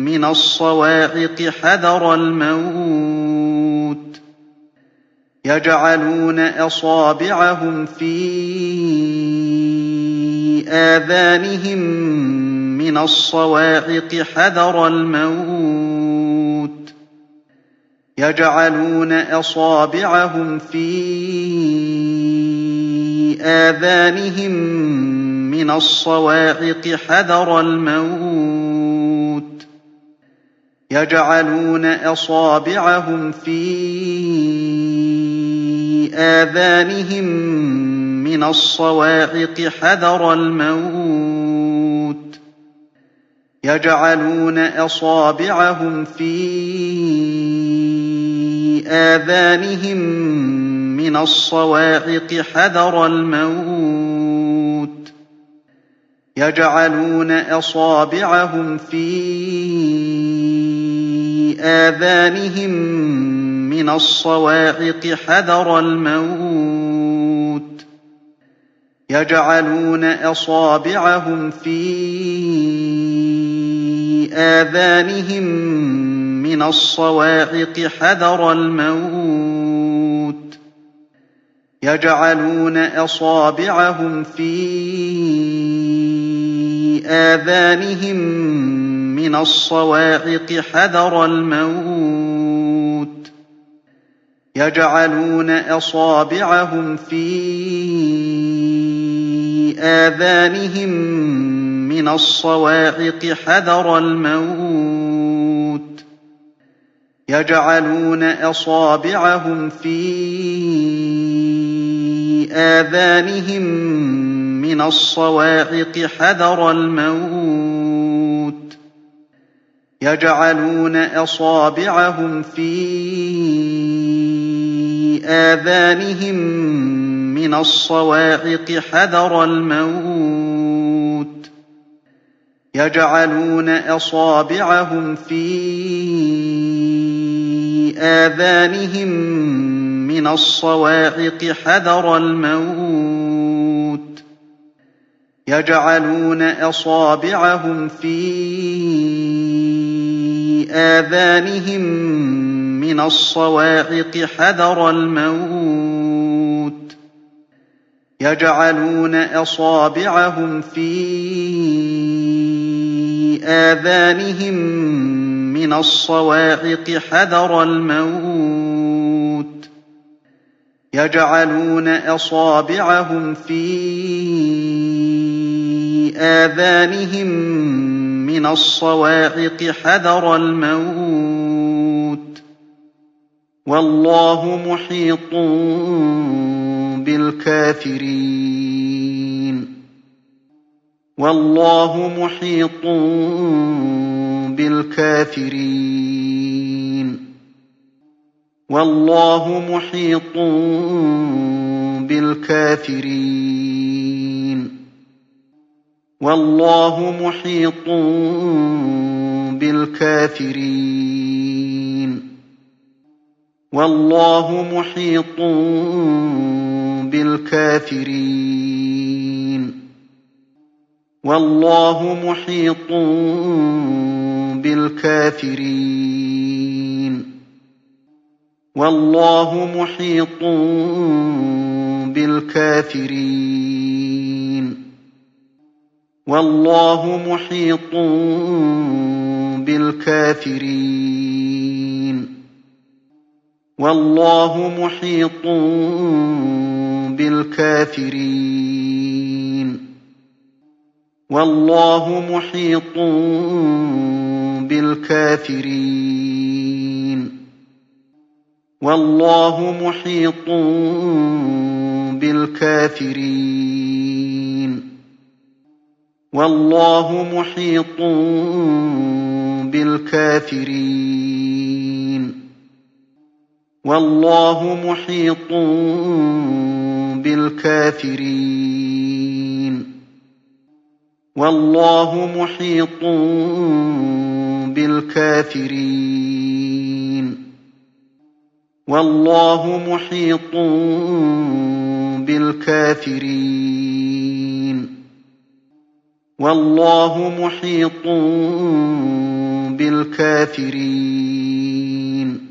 مِّنَ الصَّوَاعِقِ حَذَرَ الْمَوْتِ. يَجْعَلُونَ أَصَابِعَهُمْ فِي آذَانِهِم مِّنَ الصَّوَاعِقِ حَذَرَ الْمَوْتِ. يَجْعَلُونَ أَصَابِعَهُمْ فِي آذَانِهِم مِّنَ الصَّوَاعِقِ حَذَرَ الْمَوْتِ. يَجْعَلُونَ أَصَابِعَهُمْ فِي آذَانِهِم مِّنَ الصَّوَاعِقِ حَذَرَ الْمَوْتِ. يَجْعَلُونَ أَصَابِعَهُمْ فِي آذَانِهِم مِّنَ الصَّوَاعِقِ حَذَرَ الْمَوْتِ. يَجْعَلُونَ أَصَابِعَهُمْ فِي آذَانِهِم مِّنَ الصَّوَاعِقِ حَذَرَ الْمَوْتِ. يَجْعَلُونَ أَصَابِعَهُمْ فِي آذَانِهِم مِّنَ الصَّوَاعِقِ حَذَرَ الْمَوْتِ. يَجْعَلُونَ أَصَابِعَهُمْ فِي آذَانِهِم مِّنَ الصَّوَاعِقِ حَذَرَ الْمَوْتِ. يَجْعَلُونَ أَصَابِعَهُمْ فِي آذَانِهِم مِّنَ الصَّوَاعِقِ حَذَرَ الْمَوْتِ. يَجْعَلُونَ أَصَابِعَهُمْ فِي آذَانِهِم مِّنَ الصَّوَاعِقِ حَذَرَ الْمَوْتِ. يَجْعَلُونَ أَصَابِعَهُمْ فِي آذَانِهِم مِّنَ الصَّوَاعِقِ حَذَرَ الْمَوْتِ. يَجْعَلُونَ أَصَابِعَهُمْ فِي آذَانِهِم مِّنَ الصَّوَاعِقِ حَذَرَ الْمَوْتِ. يَجْعَلُونَ أَصَابِعَهُمْ فِي آذَانِهِم مِّنَ الصَّوَاعِقِ حَذَرَ الْمَوْتِ. يَجْعَلُونَ أَصَابِعَهُمْ فِي آذَانِهِم مِّنَ الصَّوَاعِقِ حَذَرَ الْمَوْتِ. يَجْعَلُونَ أَصَابِعَهُمْ فِي آذَانِهِم مِّنَ الصَّوَاعِقِ حَذَرَ الْمَوْتِ. وَاللَّهُ مُحِيطٌ بِالْكَافِرِينَ. وَاللَّهُ مُحِيطٌ بِالْكَافِرِينَ. وَاللَّهُ مُحِيطٌ بِالْكَافِرِينَ. وَاللَّهُ مُحِيطٌ بِالْكَافِرِينَ. وَاللَّهُ مُحِيطٌ بِالْكَافِرِينَ. وَاللَّهُ مُحِيطٌ بِالْكَافِرِينَ. وَاللَّهُ مُحِيطٌ بِالْكَافِرِينَ. وَاللَّهُ مُحِيطٌ بِالْكَافِرِينَ. وَاللَّهُ مُحِيطٌ بِالْكَافِرِينَ. وَاللَّهُ مُحِيطٌ بِالْكَافِرِينَ. وَاللَّهُ مُحِيطٌ بِالْكَافِرِينَ. وَاللَّهُ مُحِيطٌ بِالْكَافِرِينَ. وَاللَّهُ مُحِيطٌ بِالْكَافِرِينَ. وَاللَّهُ مُحِيطٌ بِالْكَافِرِينَ. وَاللَّهُ مُحِيطٌ بِالْكَافِرِينَ. وَاللَّهُ مُحِيطٌ بِالْكَافِرِينَ.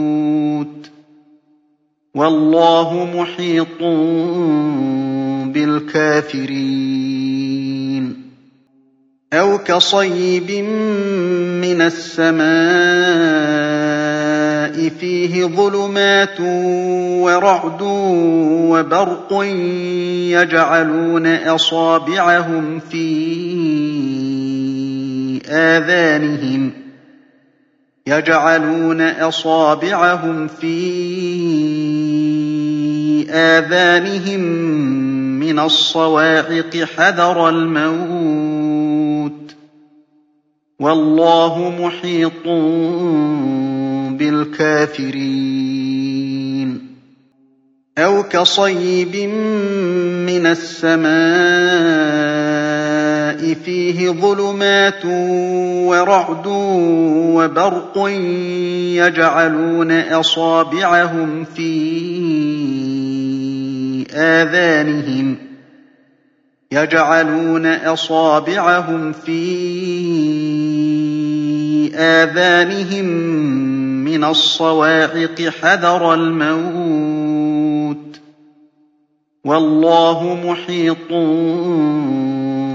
وَاللَّهُ مُحِيطٌ بِالْكَافِرِينَ. أَوْ كَصَيِّبٍ مِّنَ السَّمَاءِ فِيهِ ظُلُمَاتٌ وَرَعْدٌ وَبَرْقٌ يَجْعَلُونَ أَصَابِعَهُمْ فِي آذَانِهِمْ. يَجْعَلُونَ أَصَابِعَهُمْ فِي آذَانِهِم مِّنَ الصَّوَاعِقِ حَذَرَ الْمَوْتِ. وَاللَّهُ مُحِيطٌ بِالْكَافِرِينَ. أَوْ كَصَيِّبٍ مِّنَ السَّمَاءِ فِيهِ ظُلُمَاتٌ وَرَعْدٌ وَبَرْقٌ يَجْعَلُونَ أَصَابِعَهُمْ فِي آذَانِهِمْ يَجْعَلُونَ أَصَابِعَهُمْ فِي آذَانِهِم مِّنَ الصَّوَاعِقِ حَذَرَ الْمَوْتِ ۚ وَاللَّهُ مُحِيطٌ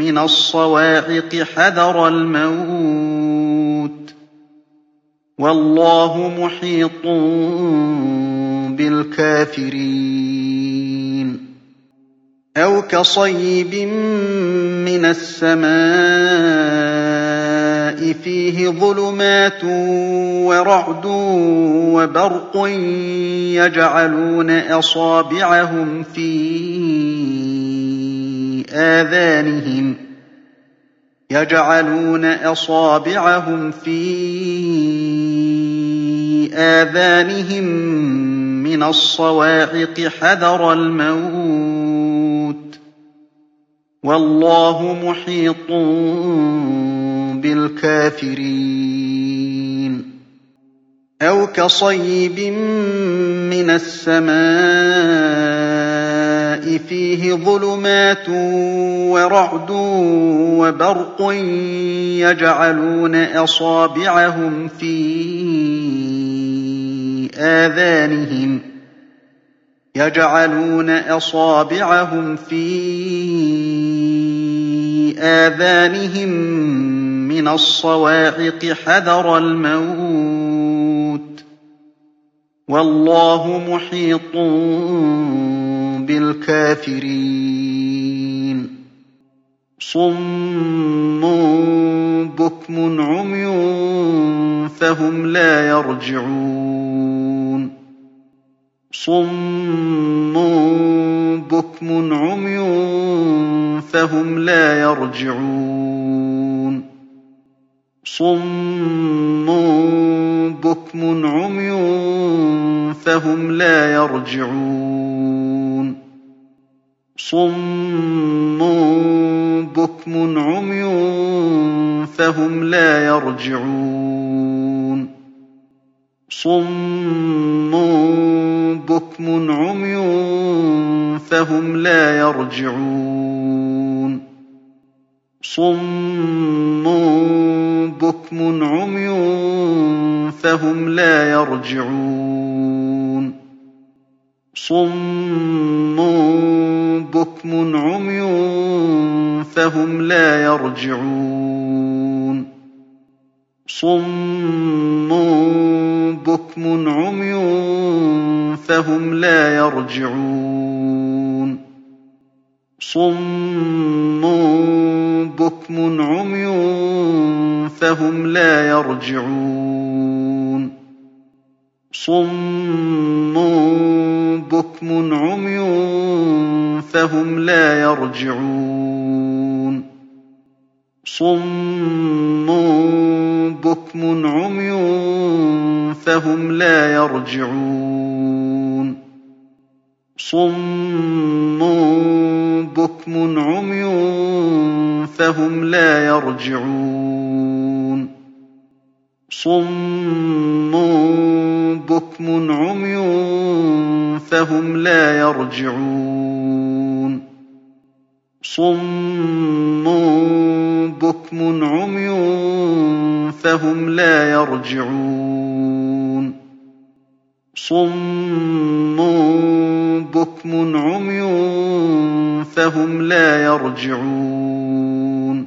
مِّنَ الصَّوَاعِقِ حَذَرَ الْمَوْتِ ۚ وَاللَّهُ مُحِيطٌ بِالْكَافِرِينَ أَوْ كَصَيِّبٍ مِّنَ السَّمَاءِ فِيهِ ظُلُمَاتٌ وَرَعْدٌ وَبَرْقٌ يَجْعَلُونَ أَصَابِعَهُمْ فِي آذَانِهِمْ يَجْعَلُونَ أَصَابِعَهُمْ فِي آذَانِهِم مِّنَ الصَّوَاعِقِ حَذَرَ الْمَوْتِ ۚ. وَاللَّهُ مُحِيطٌ بِالْكَافِرِينَ. أَوْ كَصَيِّبٍ مِّنَ السَّمَاءِ فِيهِ ظُلُمَاتٌ وَرَعْدٌ وَبَرْقٌ يَجْعَلُونَ أَصَابِعَهُمْ فِي آذَانِهِمْ يَجْعَلُونَ أَصَابِعَهُمْ فِي آذَانِهِم مِّنَ الصَّوَاعِقِ حَذَرَ الْمَوْتِ ۚ وَاللَّهُ مُحِيطٌ بِالْكَافِرِينَ. صُمٌّ بُكْمٌ عُمْيٌ فَهُمْ لَا يَرْجِعُونَ. صُمٌّ بُكْمٌ عُمْيٌ فَهُمْ لَا يَرْجِعُونَ. صُمٌّ بُكْمٌ عُمْيٌ فَهُمْ لَا يَرْجِعُونَ. صُمٌّ بُكْمٌ عُمْيٌ فَهُمْ لَا يَرْجِعُونَ. صُمٌّ بُكْمٌ عُمْيٌ فَهُمْ لَا يَرْجِعُونَ. صُمٌّ بُكْمٌ عُمْيٌ فَهُمْ لَا يَرْجِعُونَ. صُمٌّ بُكْمٌ عُمْيٌ فَهُمْ لَا يَرْجِعُونَ. صُمٌّ بُكْمٌ عُمْيٌ فَهُمْ لَا يَرْجِعُونَ. صُمٌّ بُكْمٌ عُمْيٌ فَهُمْ لَا يَرْجِعُونَ. صُمٌّ بُكْمٌ عُمْيٌ فَهُمْ لَا يَرْجِعُونَ. صُمٌّ بُكْمٌ عُمْيٌ فَهُمْ لَا يَرْجِعُونَ. صُمٌّ بُكْمٌ عُمْيٌ فَهُمْ لَا يَرْجِعُونَ. صُمٌّ بُكْمٌ عُمْيٌ فَهُمْ لَا يَرْجِعُونَ. صُمٌّ بُكْمٌ عُمْيٌ فَهُمْ لَا يَرْجِعُونَ. صُمٌّ بُكْمٌ عُمْيٌ فَهُمْ لَا يَرْجِعُونَ.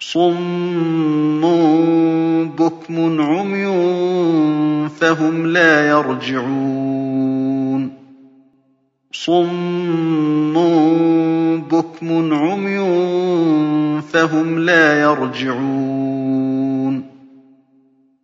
صُمٌّ بُكْمٌ عُمْيٌ فَهُمْ لَا يَرْجِعُونَ. صُمٌّ بُكْمٌ عُمْيٌ فَهُمْ لَا يَرْجِعُونَ.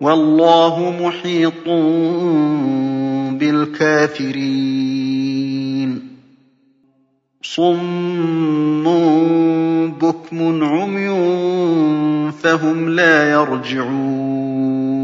وَاللَّهُ مُحِيطٌ بِالْكَافِرِينَ. صُمٌّ بُكْمٌ عُمْيٌ فَهُمْ لَا يَرْجِعُونَ.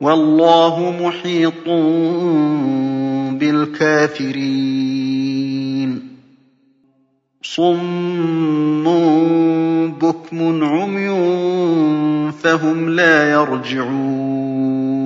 وَاللَّهُ مُحِيطٌ بِالْكَافِرِينَ. صُمٌّ بُكْمٌ عُمْيٌ فَهُمْ لَا يَرْجِعُونَ.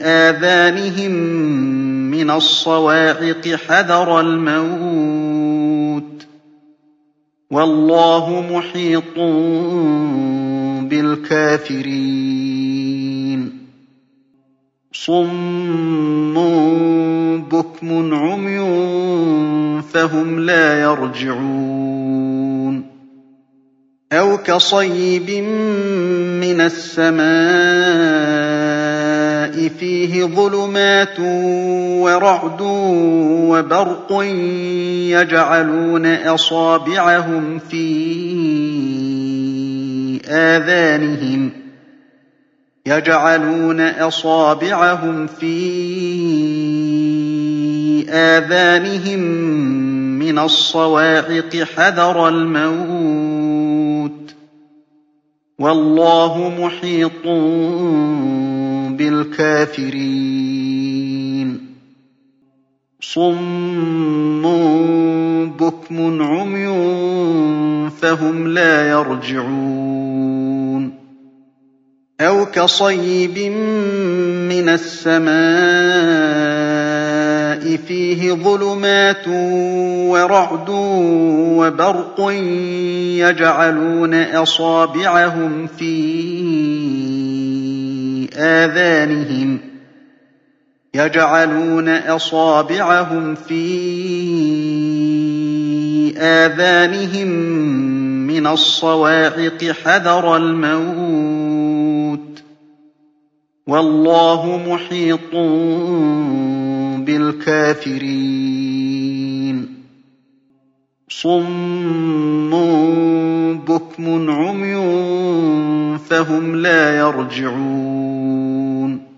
آذَانِهِم مِّنَ الصَّوَاعِقِ حَذَرَ الْمَوْتِ ۚ. وَاللَّهُ مُحِيطٌ بِالْكَافِرِينَ. صُمٌّ بُكْمٌ عُمْيٌ فَهُمْ لَا يَرْجِعُونَ. أَوْ كَصَيِّبٍ مِّنَ السَّمَاءِ فِيهِ ظُلُمَاتٌ وَرَعْدٌ وَبَرْقٌ يَجْعَلُونَ أَصَابِعَهُمْ فِي آذَانِهِمْ يَجْعَلُونَ أَصَابِعَهُمْ فِي آذَانِهِم مِّنَ الصَّوَاعِقِ حَذَرَ الْمَوْتِ ۚ وَاللَّهُ مُحِيطٌ بِالْكَافِرِينَ. صُمٌّ بُكْمٌ عُمْيٌ فَهُمْ لَا يَرْجِعُونَ. أَوْ كَصَيِّبٍ مِّنَ السَّمَاءِ فِيهِ ظُلُمَاتٌ وَرَعْدٌ وَبَرْقٌ يَجْعَلُونَ أَصَابِعَهُمْ فِي آذَانِهِمْ يَجْعَلُونَ أَصَابِعَهُمْ فِي آذَانِهِم مِّنَ الصَّوَاعِقِ حَذَرَ الْمَوْتِ ۚ. وَاللَّهُ مُحِيطٌ بِالْكَافِرِينَ. صُمٌّ بُكْمٌ عُمْيٌ فَهُمْ لَا يَرْجِعُونَ.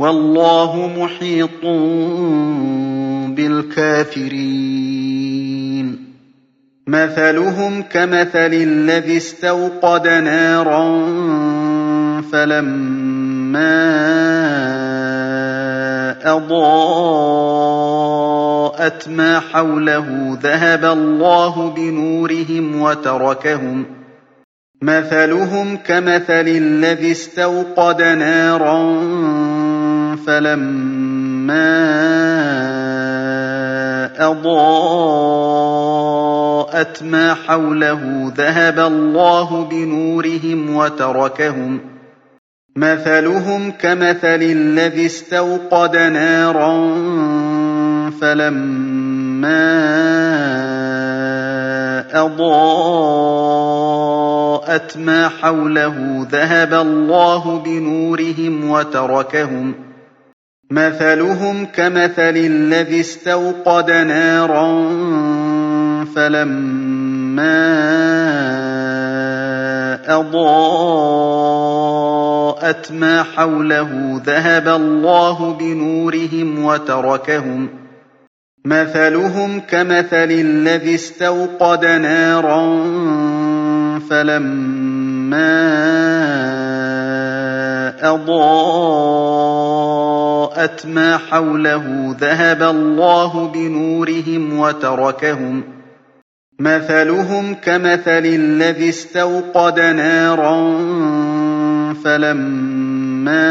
وَاللَّهُ مُحِيطٌ بِالْكَافِرِينَ. مَثَلُهُمْ كَمَثَلِ الَّذِي اسْتَوْقَدَ نَارًا فَلَمَّا أَضَاءَتْ مَا حَوْلَهُ ذَهَبَ اللَّهُ بِنُورِهِمْ وَتَرَكَهُمْ ۖ. مَثَلُهُمْ كَمَثَلِ الَّذِي اسْتَوْقَدَ نَارًا فَلَمَّا أَضَاءَتْ مَا حَوْلَهُ ذَهَبَ اللَّهُ بِنُورِهِمْ وَتَرَكَهُمْ ۖ مَثَلُهُمْ كَمَثَلِ الَّذِي اسْتَوْقَدَ نَارًا فَلَمَّا أَضَاءَتْ مَا حَوْلَهُ ذَهَبَ اللَّهُ بِنُورِهِمْ وَتَرَكَهُمْ ۖ مَثَلُهُمْ كَمَثَلِ الَّذِي اسْتَوْقَدَ نَارًا فَلَمَّا أَضَاءَتْ مَا حَوْلَهُ ذَهَبَ اللَّهُ بِنُورِهِمْ وَتَرَكَهُمْ ۖ مَثَلُهُمْ كَمَثَلِ الَّذِي اسْتَوْقَدَ نَارًا فَلَمَّا أَضَاءَتْ مَا حَوْلَهُ ذَهَبَ اللَّهُ بِنُورِهِمْ وَتَرَكَهُمْ ۖ. مَثَلُهُمْ كَمَثَلِ الَّذِي اسْتَوْقَدَ نَارًا فَلَمَّا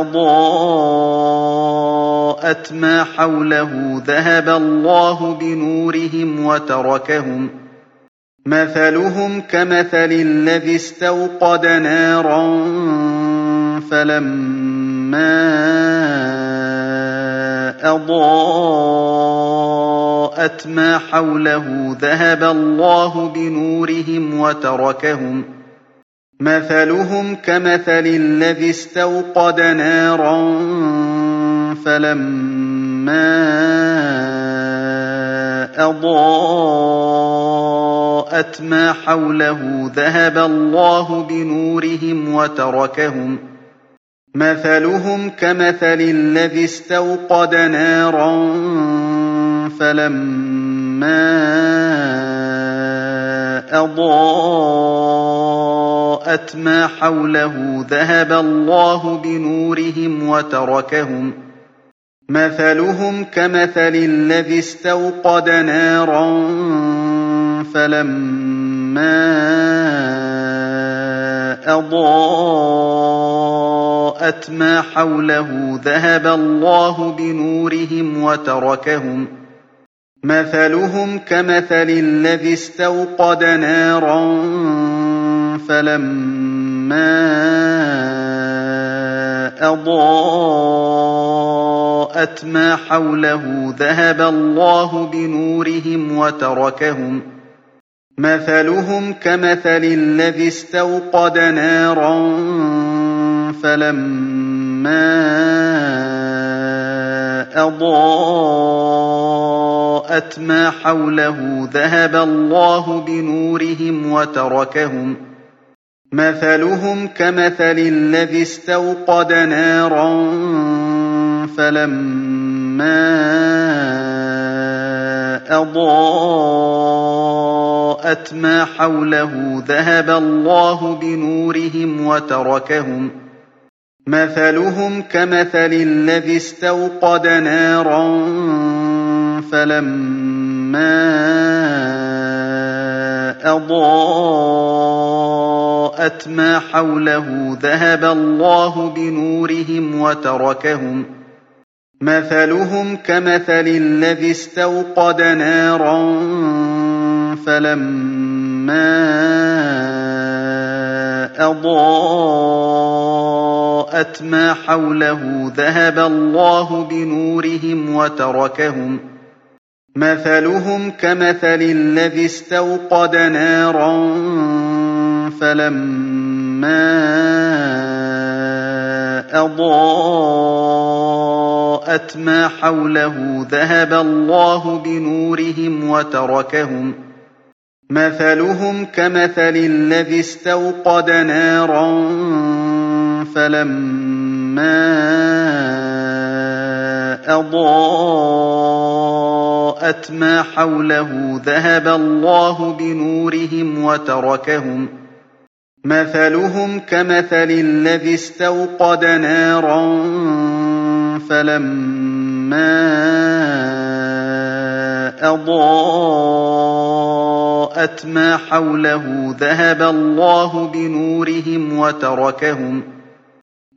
أَضَاءَتْ مَا حَوْلَهُ ذَهَبَ اللَّهُ بِنُورِهِمْ وَتَرَكَهُمْ ۖ. مَثَلُهُمْ كَمَثَلِ الَّذِي اسْتَوْقَدَ نَارًا فَلَمَّا أَضَاءَتْ مَا حَوْلَهُ ذَهَبَ اللَّهُ بِنُورِهِمْ وَتَرَكَهُمْ ۖ مَثَلُهُمْ كَمَثَلِ الَّذِي اسْتَوْقَدَ نَارًا فَلَمَّا أَضَاءَتْ مَا حَوْلَهُ ذَهَبَ اللَّهُ بِنُورِهِمْ وَتَرَكَهُمْ ۖ مَثَلُهُمْ كَمَثَلِ الَّذِي اسْتَوْقَدَ نَارًا فَلَمَّا أَضَاءَتْ مَا حَوْلَهُ ذَهَبَ اللَّهُ بِنُورِهِمْ وَتَرَكَهُمْ ۖ مَثَلُهُمْ كَمَثَلِ الَّذِي اسْتَوْقَدَ نَارًا فَلَمَّا أَضَاءَتْ مَا حَوْلَهُ ذَهَبَ اللَّهُ بِنُورِهِمْ وَتَرَكَهُمْ ۖ مَثَلُهُمْ كَمَثَلِ الَّذِي اسْتَوْقَدَ نَارًا فَلَمَّا أَضَاءَتْ مَا حَوْلَهُ ذَهَبَ اللَّهُ بِنُورِهِمْ وَتَرَكَهُمْ ۖ. مَثَلُهُمْ كَمَثَلِ الَّذِي اسْتَوْقَدَ نَارًا فَلَمَّا أَضَاءَتْ مَا حَوْلَهُ ذَهَبَ اللَّهُ بِنُورِهِمْ وَتَرَكَهُمْ ۖ. مَثَلُهُمْ كَمَثَلِ الَّذِي اسْتَوْقَدَ نَارًا فَلَمَّا أَضَاءَتْ مَا حَوْلَهُ ذَهَبَ اللَّهُ بِنُورِهِمْ وَتَرَكَهُمْ ۖ مَثَلُهُمْ كَمَثَلِ الَّذِي اسْتَوْقَدَ نَارًا فَلَمَّا أَضَاءَتْ مَا حَوْلَهُ ذَهَبَ اللَّهُ بِنُورِهِمْ وَتَرَكَهُمْ ۖ. مَثَلُهُمْ كَمَثَلِ الَّذِي اسْتَوْقَدَ نَارًا فَلَمَّا أَضَاءَتْ مَا حَوْلَهُ ذَهَبَ اللَّهُ بِنُورِهِمْ وَتَرَكَهُمْ ۖ. مَثَلُهُمْ كَمَثَلِ الَّذِي اسْتَوْقَدَ نَارًا فَلَمَّا أَضَاءَتْ مَا حَوْلَهُ ذَهَبَ اللَّهُ بِنُورِهِمْ وَتَرَكَهُمْ ۖ مَثَلُهُمْ كَمَثَلِ الَّذِي اسْتَوْقَدَ نَارًا فَلَمَّا أَضَاءَتْ مَا حَوْلَهُ ذَهَبَ اللَّهُ بِنُورِهِمْ وَتَرَكَهُمْ. مَثَلُهُمْ كَمَثَلِ الَّذِي اسْتَوْقَدَ نَارًا فَلَمَّا أَضَاءَتْ مَا حَوْلَهُ ذَهَبَ اللَّهُ بِنُورِهِمْ وَتَرَكَهُمْ.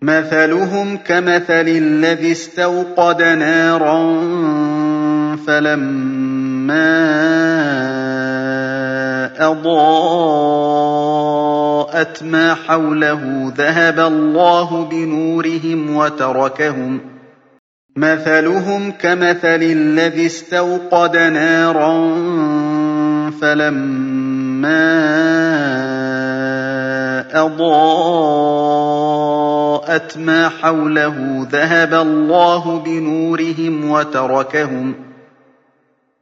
مَثَلُهُمْ كَمَثَلِ الَّذِي اسْتَوْقَدَ نَارًا فَلَمَّا أَضَاءَتْ مَا حَوْلَهُ ذَهَبَ اللَّهُ بِنُورِهِمْ وَتَرَكَهُمْ مَثَلُهُمْ كَمَثَلِ الَّذِي اسْتَوْقَدَ نَارًا فَلَمَّا أَضَاءَتْ مَا حَوْلَهُ ذَهَبَ اللَّهُ بِنُورِهِمْ وَتَرَكَهُمْ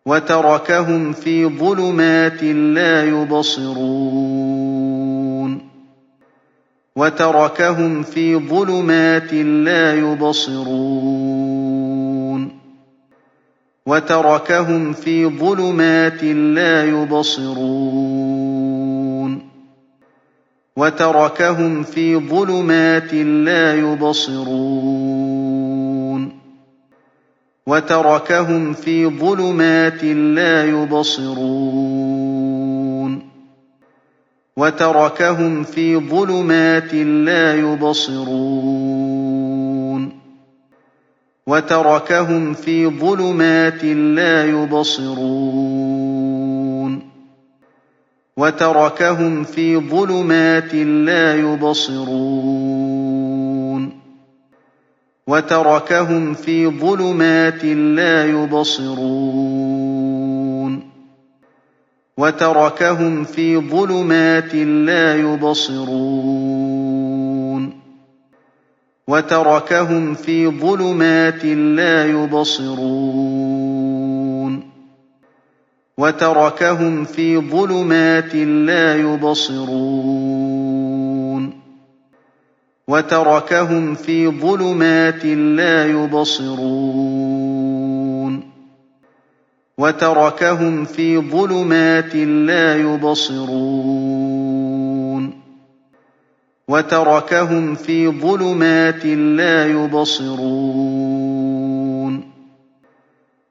وَتَرَكَهُمْ فِي ظُلُمَاتٍ لَّا يُبْصِرُونَ. وَتَرَكَهُمْ فِي ظُلُمَاتٍ لَّا يُبْصِرُونَ. وَتَرَكَهُمْ فِي ظُلُمَاتٍ لَّا يُبْصِرُونَ. وَتَرَكَهُمْ فِي ظُلُمَاتٍ لَّا يُبْصِرُونَ. وَتَرَكَهُمْ فِي ظُلُمَاتٍ لَّا يُبْصِرُونَ. وَتَرَكَهُمْ فِي ظُلُمَاتٍ لَّا يُبْصِرُونَ. وَتَرَكَهُمْ فِي ظُلُمَاتٍ لَّا يُبْصِرُونَ. وَتَرَكَهُمْ فِي ظُلُمَاتٍ لَّا يُبْصِرُونَ. وَتَرَكَهُمْ فِي ظُلُمَاتٍ لَّا يُبْصِرُونَ. وَتَرَكَهُمْ فِي ظُلُمَاتٍ لَّا يُبْصِرُونَ. وَتَرَكَهُمْ فِي ظُلُمَاتٍ لَّا يُبْصِرُونَ. وَتَرَكَهُمْ فِي ظُلُمَاتٍ لَّا يُبْصِرُونَ. وَتَرَكَهُمْ فِي ظُلُمَاتٍ لَّا يُبْصِرُونَ. وَتَرَكَهُمْ فِي ظُلُمَاتٍ لَّا يُبْصِرُونَ. وَتَرَكَهُمْ فِي ظُلُمَاتٍ لَّا يُبْصِرُونَ.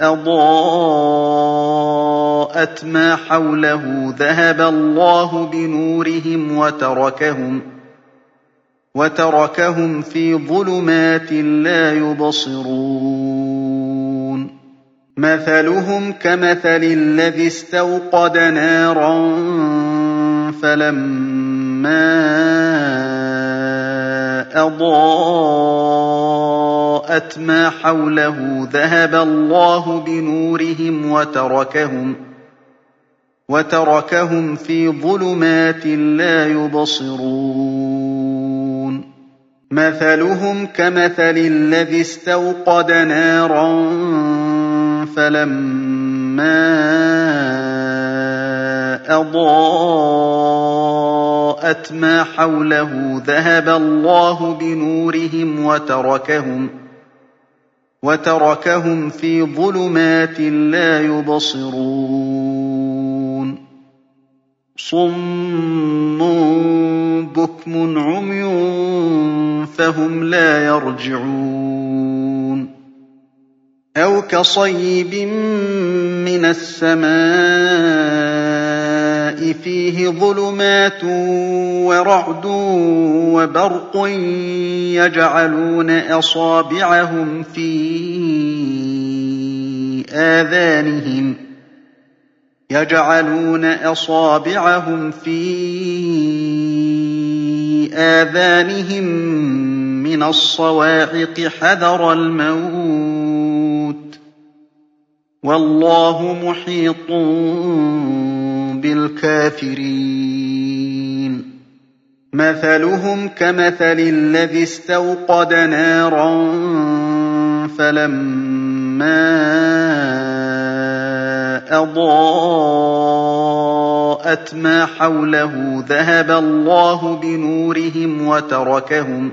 أَضَاءَتْ مَا حَوْلَهُ ذَهَبَ اللَّهُ بِنُورِهِمْ وَتَرَكَهُمْ وَتَرَكَهُمْ فِي ظُلُمَاتٍ لَّا يُبْصِرُونَ. مَثَلُهُمْ كَمَثَلِ الَّذِي اسْتَوْقَدَ نَارًا فَلَمَّا أضاءت ما حوله ذهب الله بنورهم وتركهم وتركهم في ظلمات لا يبصرون. مثلهم كمثل الذي استوقد نارا فلما أضاءت ما حوله ذهب الله بنورهم وتركهم وتركهم في ظلمات لا يبصرون. صم بكم عمي فهم لا يرجعون. أو كصيب من السماء فيه ظلمات ورعد وبرق يجعلون أصابعهم في آذانهم يجعلون أصابعهم في آذانهم من الصواعق حذر الموت والله محيط بالكافرين. مثلهم كمثل الذي استوقد نارا فلما أضاءت ما حوله ذهب الله بنورهم وتركهم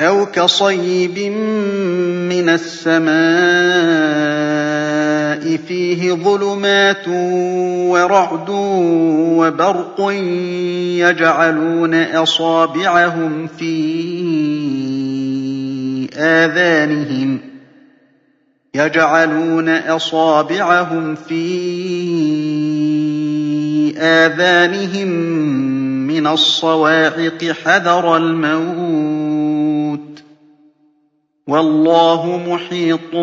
أو كصيب من السماء فيه ظلمات ورعد وبرق يجعلون أصابعهم في آذانهم يجعلون أصابعهم في آذانهم من الصواعق حذر الموت والله محيط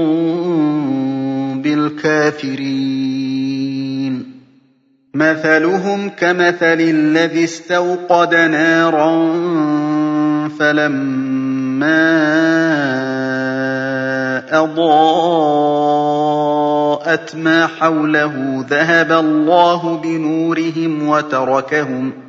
بالكافرين. مثلهم كمثل الذي استوقد نارا فلما أضاءت ما حوله ذهب الله بنورهم وتركهم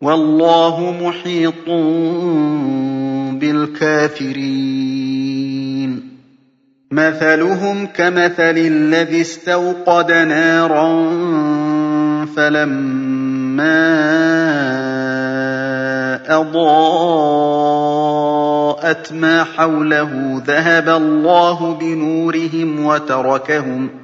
والله محيط بالكافرين. مثلهم كمثل الذي استوقد نارا فلما أضاءت ما حوله ذهب الله بنورهم وتركهم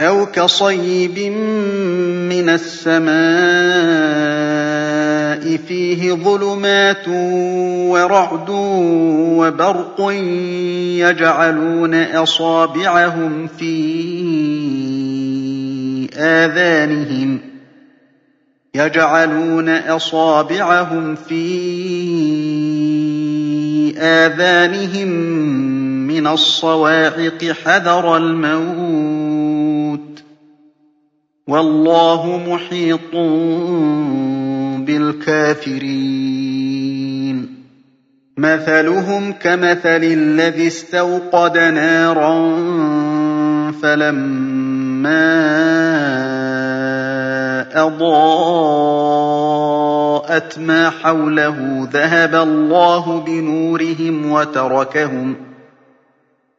أو كصيب من السماء فيه ظلمات ورعد وبرق يجعلون أصابعهم في آذانهم يجعلون أصابعهم في آذانهم من الصواعق حذر الموت وَاللَّهُ مُحِيطٌ بِالْكَافِرِينَ. مَثَلُهُمْ كَمَثَلِ الَّذِي اسْتَوْقَدَ نَارًا فَلَمَّا أَضَاءَتْ مَا حَوْلَهُ ذَهَبَ اللَّهُ بِنُورِهِمْ وَتَرَكَهُمْ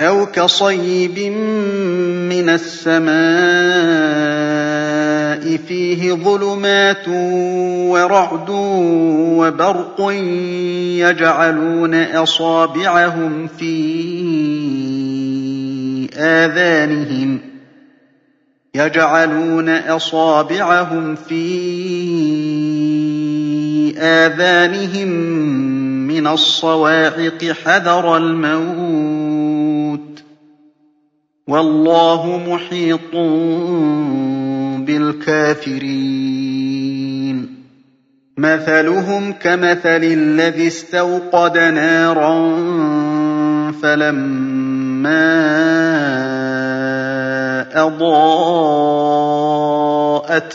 أَوْ كَصَيِّبٍ مِّنَ السَّمَاءِ فِيهِ ظُلُمَاتٌ وَرَعْدٌ وَبَرْقٌ يَجْعَلُونَ أَصَابِعَهُمْ فِي آذَانِهِمْ يَجْعَلُونَ أَصَابِعَهُمْ فِي آذَانِهِم مِّنَ الصَّوَاعِقِ حَذَرَ الْمَوْتِ ۚ وَاللَّهُ مُحِيطٌ بِالْكَافِرِينَ. مَثَلُهُمْ كَمَثَلِ الَّذِي اسْتَوْقَدَ نَارًا فَلَمَّا أَضَاءَتْ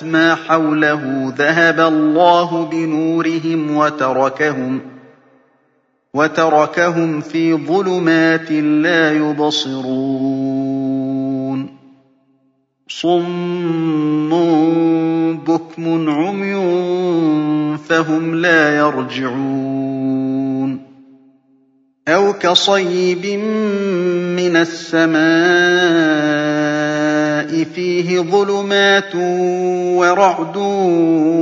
مَا حَوْلَهُ ذَهَبَ اللَّهُ بِنُورِهِمْ وَتَرَكَهُمْ فِي ظُلُمَاتٍ لَّا يُبْصِرُونَ. صُمٌّ بُكْمٌ عُمْيٌ فَهُمْ لَا يَرْجِعُونَ. أَوْ كَصَيِّبٍ مِّنَ السَّمَاءِ فِيهِ ظُلُمَاتٌ وَرَعْدٌ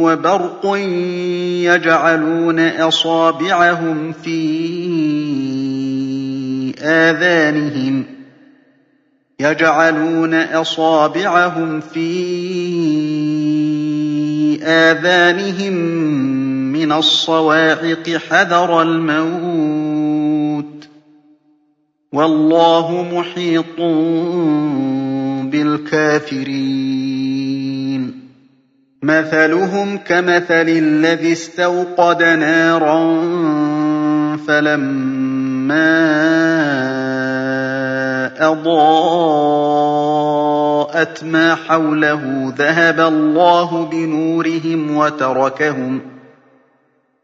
وَبَرْقٌ يَجْعَلُونَ أَصَابِعَهُمْ فِي آذَانِهِمْ يَجْعَلُونَ أَصَابِعَهُمْ فِي آذَانِهِم مِّنَ الصَّوَاعِقِ حَذَرَ الْمَوْتِ ۚ وَاللَّهُ مُحِيطٌ بِالْكَافِرِينَ. مَثَلُهُمْ كَمَثَلِ الَّذِي اسْتَوْقَدَ نَارًا فَلَمَّا أَضَاءَتْ مَا حَوْلَهُ ذَهَبَ اللَّهُ بِنُورِهِمْ وَتَرَكَهُمْ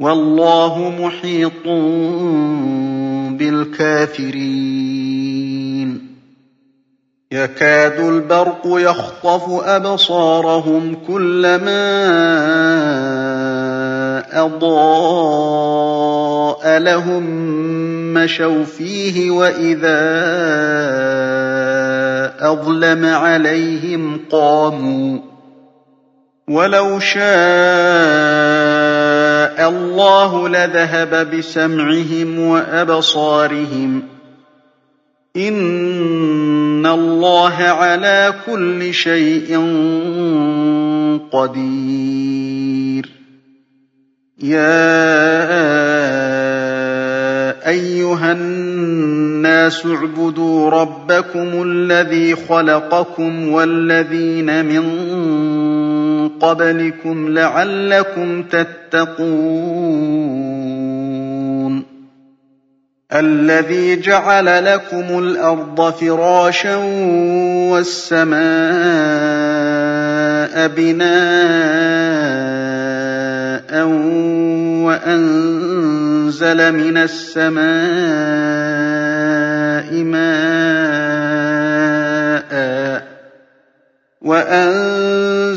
وَاللَّهُ مُحِيطٌ بِالْكَافِرِينَ. يَكَادُ الْبَرْقُ يَخْطَفُ أَبْصَارَهُمْ كُلَّمَا أَضَاءَ لَهُم مَّشَوْا فِيهِ وَإِذَا أَظْلَمَ عَلَيْهِمْ قَامُوا ۚ. وَلَوْ شَاءَ اللَّهُ لَذَهَبَ بِسَمْعِهِمْ وَأَبْصَارِهِمْ ۚ. إِنَّ اللَّهَ عَلَىٰ كُلِّ شَيْءٍ قَدِيرٌ. يَا أَيُّهَا النَّاسُ اعْبُدُوا رَبَّكُمُ الَّذِي خَلَقَكُمْ وَالَّذِينَ مِن قَبْلِكُمْ لَعَلَّكُمْ تَتَّقُونَ. الَّذِي جَعَلَ لَكُمُ الْأَرْضَ فِرَاشًا وَالسَّمَاءَ بِنَاءً وَأَنزَلَ مِنَ السَّمَاءِ مَاءً وَأَنزَلَ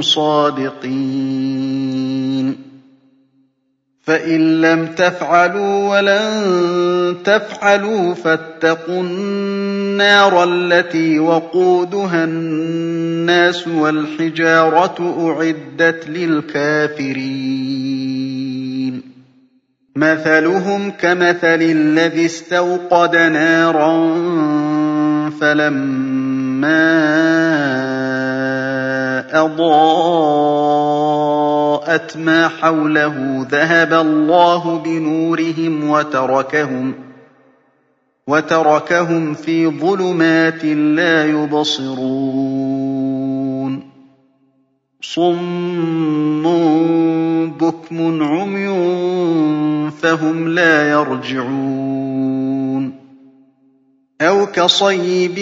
صَادِقِينَ. فَإِن لَّمْ تَفْعَلُوا وَلَن تَفْعَلُوا فَاتَّقُوا النَّارَ الَّتِي وَقُودُهَا النَّاسُ وَالْحِجَارَةُ أُعِدَّتْ لِلْكَافِرِينَ. مَثَلُهُمْ كَمَثَلِ الَّذِي اسْتَوْقَدَ نَارًا فَلَمَّا أَضَاءَتْ مَا حَوْلَهُ ذَهَبَ اللَّهُ بِنُورِهِمْ وَتَرَكَهُمْ وتركهم في ظُلُمَاتٍ لَّا يُبْصِرُونَ. صُمٌّ بُكْمٌ عُمْيٌ فَهُمْ لَا يَرْجِعُونَ. أَوْ كَصَيِّبٍ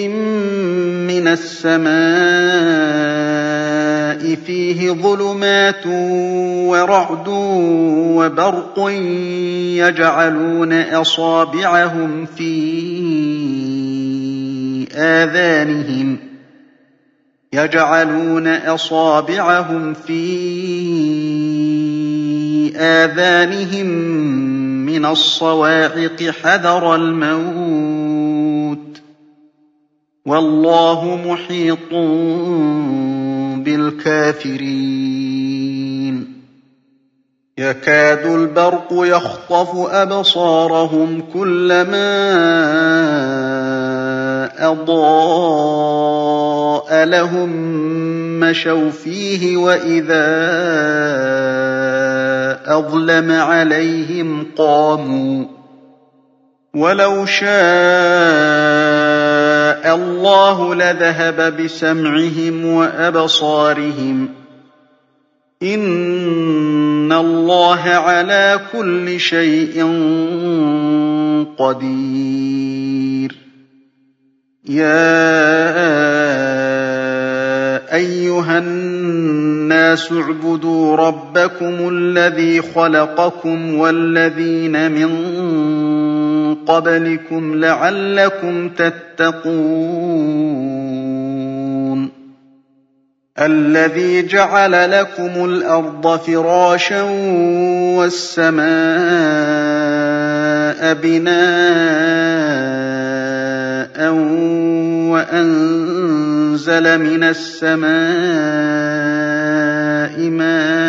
مِّنَ السَّمَاءِ فِيهِ ظُلُمَاتٌ وَرَعْدٌ وَبَرْقٌ يَجْعَلُونَ أَصَابِعَهُمْ فِي آذَانِهِمْ يَجْعَلُونَ أَصَابِعَهُمْ فِي آذَانِهِم مِّنَ الصَّوَاعِقِ حَذَرَ الْمَوْتِ ۚ وَاللَّهُ مُحِيطٌ بِالْكَافِرِينَ. يَكَادُ الْبَرْقُ يَخْطَفُ أَبْصَارَهُمْ كُلَّمَا أَضَاءَ لَهُم مَّشَوْا فِيهِ وَإِذَا أَظْلَمَ عَلَيْهِمْ قَامُوا ۚ. وَلَوْ شَاءَ اللَّهُ لَذَهَبَ بِسَمْعِهِمْ وَأَبْصَارِهِمْ ۚ إِنَّ اللَّهَ عَلَىٰ كُلِّ شَيْءٍ قَدِيرٌ يَا أَيُّهَا النَّاسُ اعْبُدُوا رَبَّكُمُ الَّذِي خَلَقَكُمْ وَالَّذِينَ مِن قَبْلِكُمْ لَعَلَّكُمْ تَتَّقُونَ. الَّذِي جَعَلَ لَكُمُ الْأَرْضَ فِرَاشًا وَالسَّمَاءَ بِنَاءً وَأَنزَلَ مِنَ السَّمَاءِ مَاءً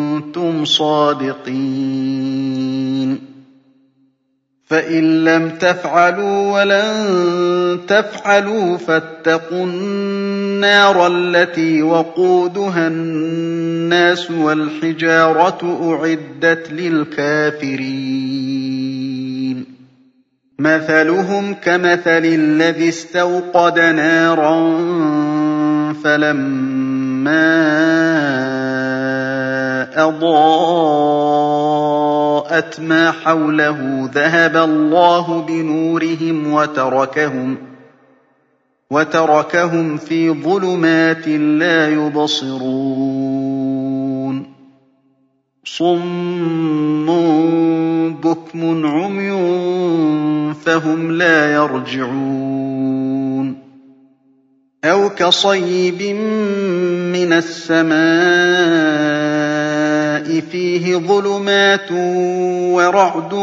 صَادِقِينَ. فإن لم تفعلوا ولن تفعلوا فاتقوا النار التي وقودها الناس والحجارة أعدت للكافرين. مثلهم كمثل الذي استوقد نارا فلما أضاءت ما حوله ذهب الله بنورهم وتركهم وتركهم في ظلمات لا يبصرون. صم بكم عمي فهم لا يرجعون. أو كصيب من السماء فيه ظلمات ورعد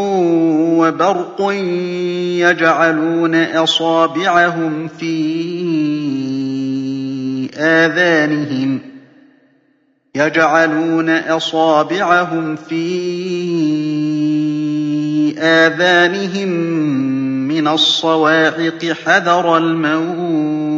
وبرق يجعلون أصابعهم في آذانهم يجعلون أصابعهم في آذانهم من الصواعق حذر الموت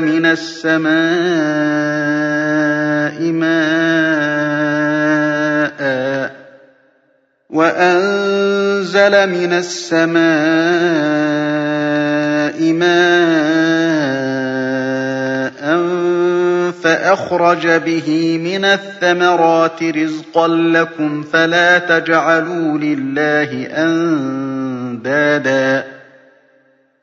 من السماء ماء وأنزل من السماء ماء فأخرج به من الثمرات رزقا لكم فلا تجعلوا لله أندادا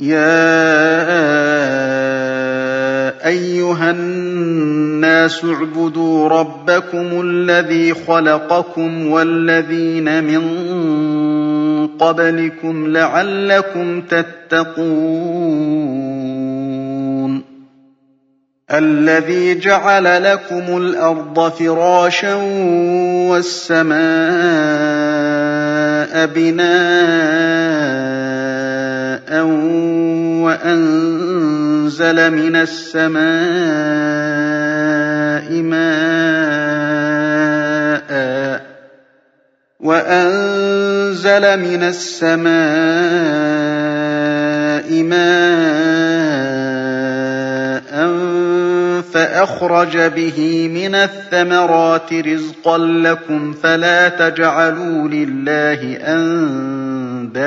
يا أيها الناس اعبدوا ربكم الذي خلقكم والذين من قبلكم لعلكم تتقون الذي جعل لكم الأرض فراشا والسماء بناء وأنزل من السماء ماء وأنزل من السماء ماء فأخرج به من الثمرات رزقا لكم فلا تجعلوا لله أندادا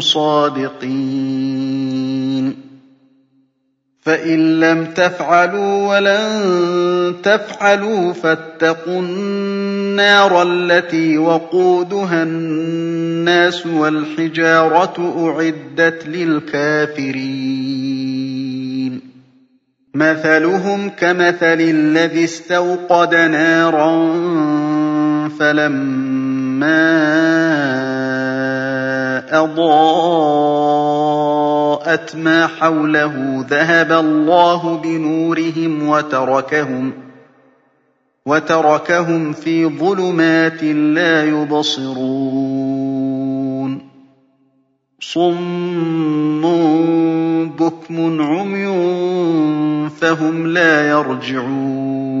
صَادِقِينَ. فَإِن لَّمْ تَفْعَلُوا وَلَن تَفْعَلُوا فَاتَّقُوا النَّارَ الَّتِي وَقُودُهَا النَّاسُ وَالْحِجَارَةُ ۖ أُعِدَّتْ لِلْكَافِرِينَ. مَثَلُهُمْ كَمَثَلِ الَّذِي اسْتَوْقَدَ نَارًا فَلَمَّا أَضَاءَتْ مَا حَوْلَهُ ذَهَبَ اللَّهُ بِنُورِهِمْ وَتَرَكَهُمْ فِي ظُلُمَاتٍ لَّا يُبْصِرُونَ صُمٌّ بُكْمٌ عُمْيٌ فَهُمْ لَا يَرْجِعُونَ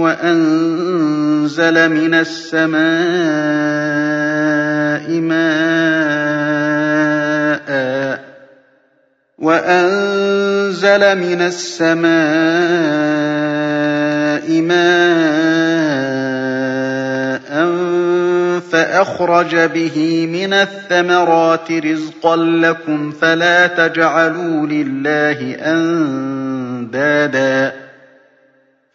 وَأَنزَلَ مِنَ السَّمَاءِ مَاءً فَأَخْرَجَ بِهِ مِنَ الثَّمَرَاتِ رِزْقًا لَّكُمْ فَلَا تَجْعَلُوا لِلَّهِ أَندَادًا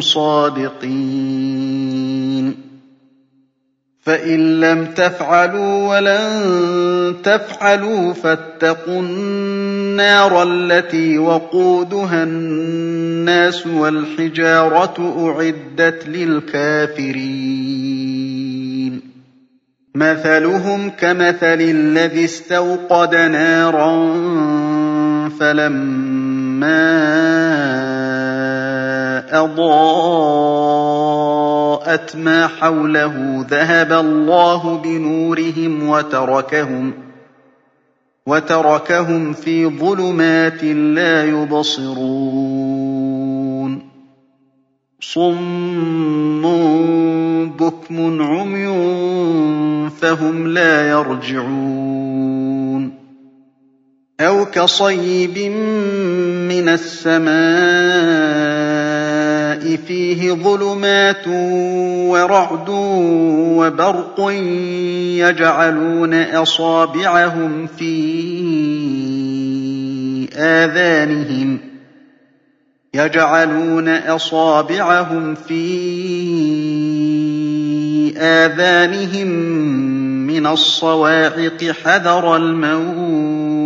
صادقين. فإن لم تفعلوا ولن تفعلوا فاتقوا النار التي وقودها الناس والحجارة أعدت للكافرين. مثلهم كمثل الذي استوقد نارا فلما أضاءت ما حوله ذهب الله بنورهم وتركهم وتركهم في ظلمات لا يبصرون. صم بكم عمي فهم لا يرجعون. أو كَصَيِّبٍ مِّنَ السَّمَاءِ فِيهِ ظُلُمَاتٌ وَرَعْدٌ وَبَرْقٌ يَجْعَلُونَ أَصَابِعَهُمْ فِي آذَانِهِمْ يَجْعَلُونَ أَصَابِعَهُمْ فِي آذَانِهِم مِّنَ الصَّوَاعِقِ حَذَرَ الْمَوْتِ ۚ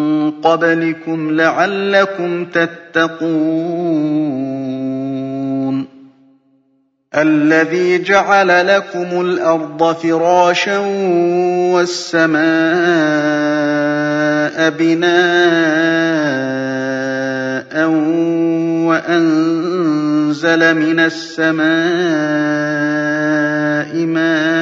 قَبْلِكُمْ لَعَلَّكُمْ تَتَّقُونَ. الَّذِي جَعَلَ لَكُمُ الْأَرْضَ فِرَاشًا وَالسَّمَاءَ بِنَاءً وَأَنزَلَ مِنَ السَّمَاءِ مَاءً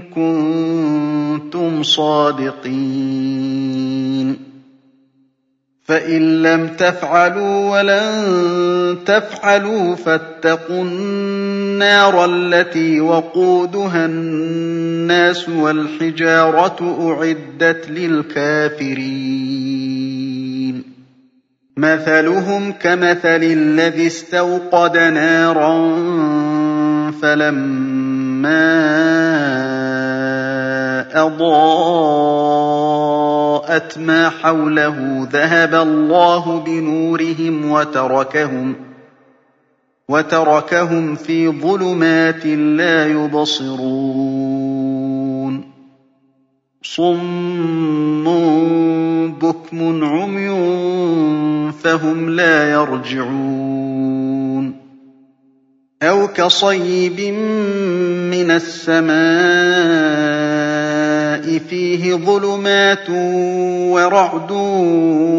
كُنتُمْ صَادِقِينَ فَإِن لَّمْ تَفْعَلُوا وَلَن تَفْعَلُوا فَاتَّقُوا النَّارَ الَّتِي وَقُودُهَا النَّاسُ وَالْحِجَارَةُ أُعِدَّتْ لِلْكَافِرِينَ مَثَلُهُمْ كَمَثَلِ الَّذِي اسْتَوْقَدَ نَارًا فَلَمَّا أَضَاءَتْ مَا حَوْلَهُ ذَهَبَ اللَّهُ بِنُورِهِمْ وَتَرَكَهُمْ فِي ظُلُمَاتٍ لَّا يُبْصِرُونَ. صُمٌّ بُكْمٌ عُمْيٌ فَهُمْ لَا يَرْجِعُونَ. أَوْ كَصَيِّبٍ مِّنَ السَّمَاءِ فِيهِ ظُلُمَاتٌ وَرَعْدٌ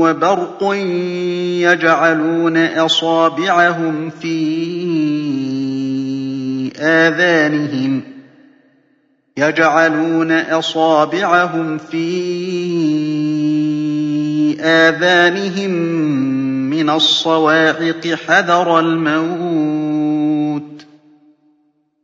وَبَرْقٌ يَجْعَلُونَ أَصَابِعَهُمْ فِي آذَانِهِمْ يَجْعَلُونَ أَصَابِعَهُمْ فِي آذَانِهِم مِّنَ الصَّوَاعِقِ حَذَرَ الْمَوْتِ ۚ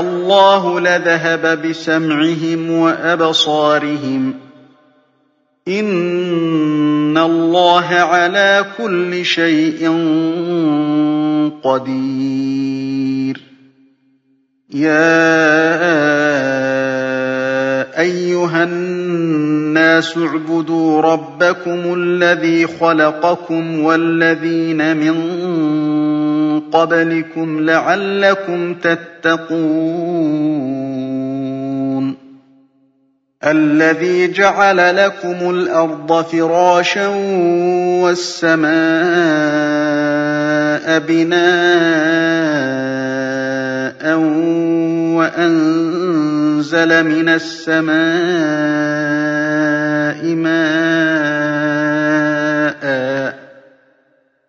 اللَّهُ لَذَهَبَ بِسَمْعِهِمْ وَأَبْصَارِهِمْ ۚ. إِنَّ اللَّهَ عَلَىٰ كُلِّ شَيْءٍ قَدِيرٌ. يَا أَيُّهَا النَّاسُ اعْبُدُوا رَبَّكُمُ الَّذِي خَلَقَكُمْ وَالَّذِينَ مِن قَبْلِكُمْ لَعَلَّكُمْ تَتَّقُونَ. الَّذِي جَعَلَ لَكُمُ الْأَرْضَ فِرَاشًا وَالسَّمَاءَ بِنَاءً وَأَنزَلَ مِنَ السَّمَاءِ مَاءً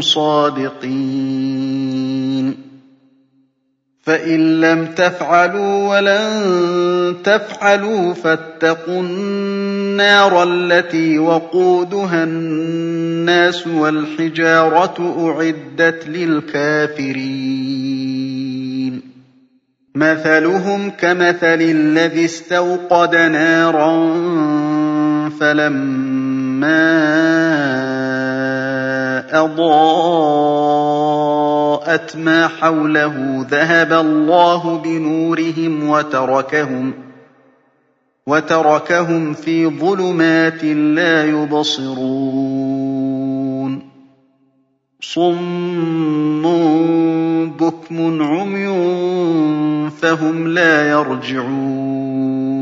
صَادِقِينَ. فَإِن لَّمْ تَفْعَلُوا وَلَن تَفْعَلُوا فَاتَّقُوا النَّارَ الَّتِي وَقُودُهَا النَّاسُ وَالْحِجَارَةُ أُعِدَّتْ لِلْكَافِرِينَ. مَثَلُهُمْ كَمَثَلِ الَّذِي اسْتَوْقَدَ نَارًا فَلَمَّا أَضَاءَتْ مَا حَوْلَهُ ذَهَبَ اللَّهُ بِنُورِهِمْ وَتَرَكَهُمْ فِي ظُلُمَاتٍ لَّا يُبْصِرُونَ. صُمٌّ بُكْمٌ عُمْيٌ فَهُمْ لَا يَرْجِعُونَ.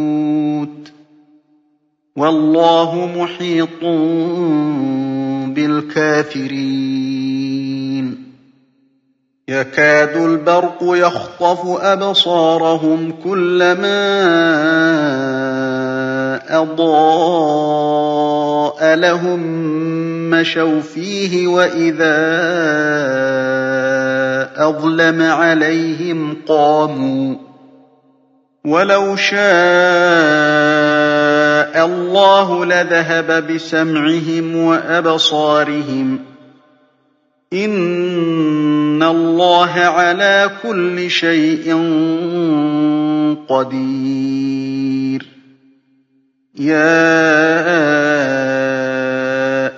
وَاللَّهُ مُحِيطٌ بِالْكَافِرِينَ. يَكَادُ الْبَرْقُ يَخْطَفُ أَبْصَارَهُمْ كُلَّمَا أَضَاءَ لَهُم مَّشَوْا فِيهِ وَإِذَا أَظْلَمَ عَلَيْهِمْ قَامُوا ۚ. وَلَوْ شَاءَ اللَّهُ لَذَهَبَ بِسَمْعِهِمْ وَأَبْصَارِهِمْ ۚ إِنَّ اللَّهَ عَلَىٰ كُلِّ شَيْءٍ قَدِيرٌ يَا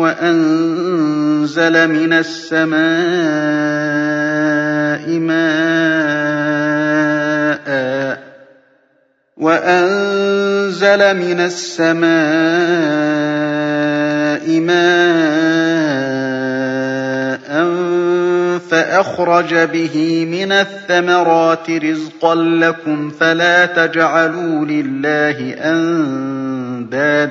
وَأَنزَلَ مِنَ السَّمَاءِ مَاءً وَأَنزَلَ مِنَ السَّمَاءِ مَاءً فَأَخْرَجَ بِهِ مِنَ الثَّمَرَاتِ رِزْقًا لَّكُمْ فَلَا تَجْعَلُوا لِلَّهِ أَندَادًا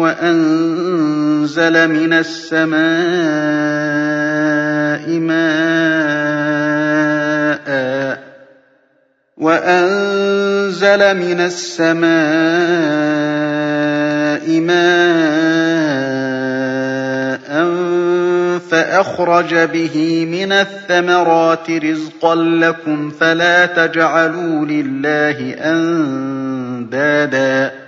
وأنزل من السماء ماء وأنزل من السماء ماء فأخرج به من الثمرات رزقا لكم فلا تجعلوا لله أندادا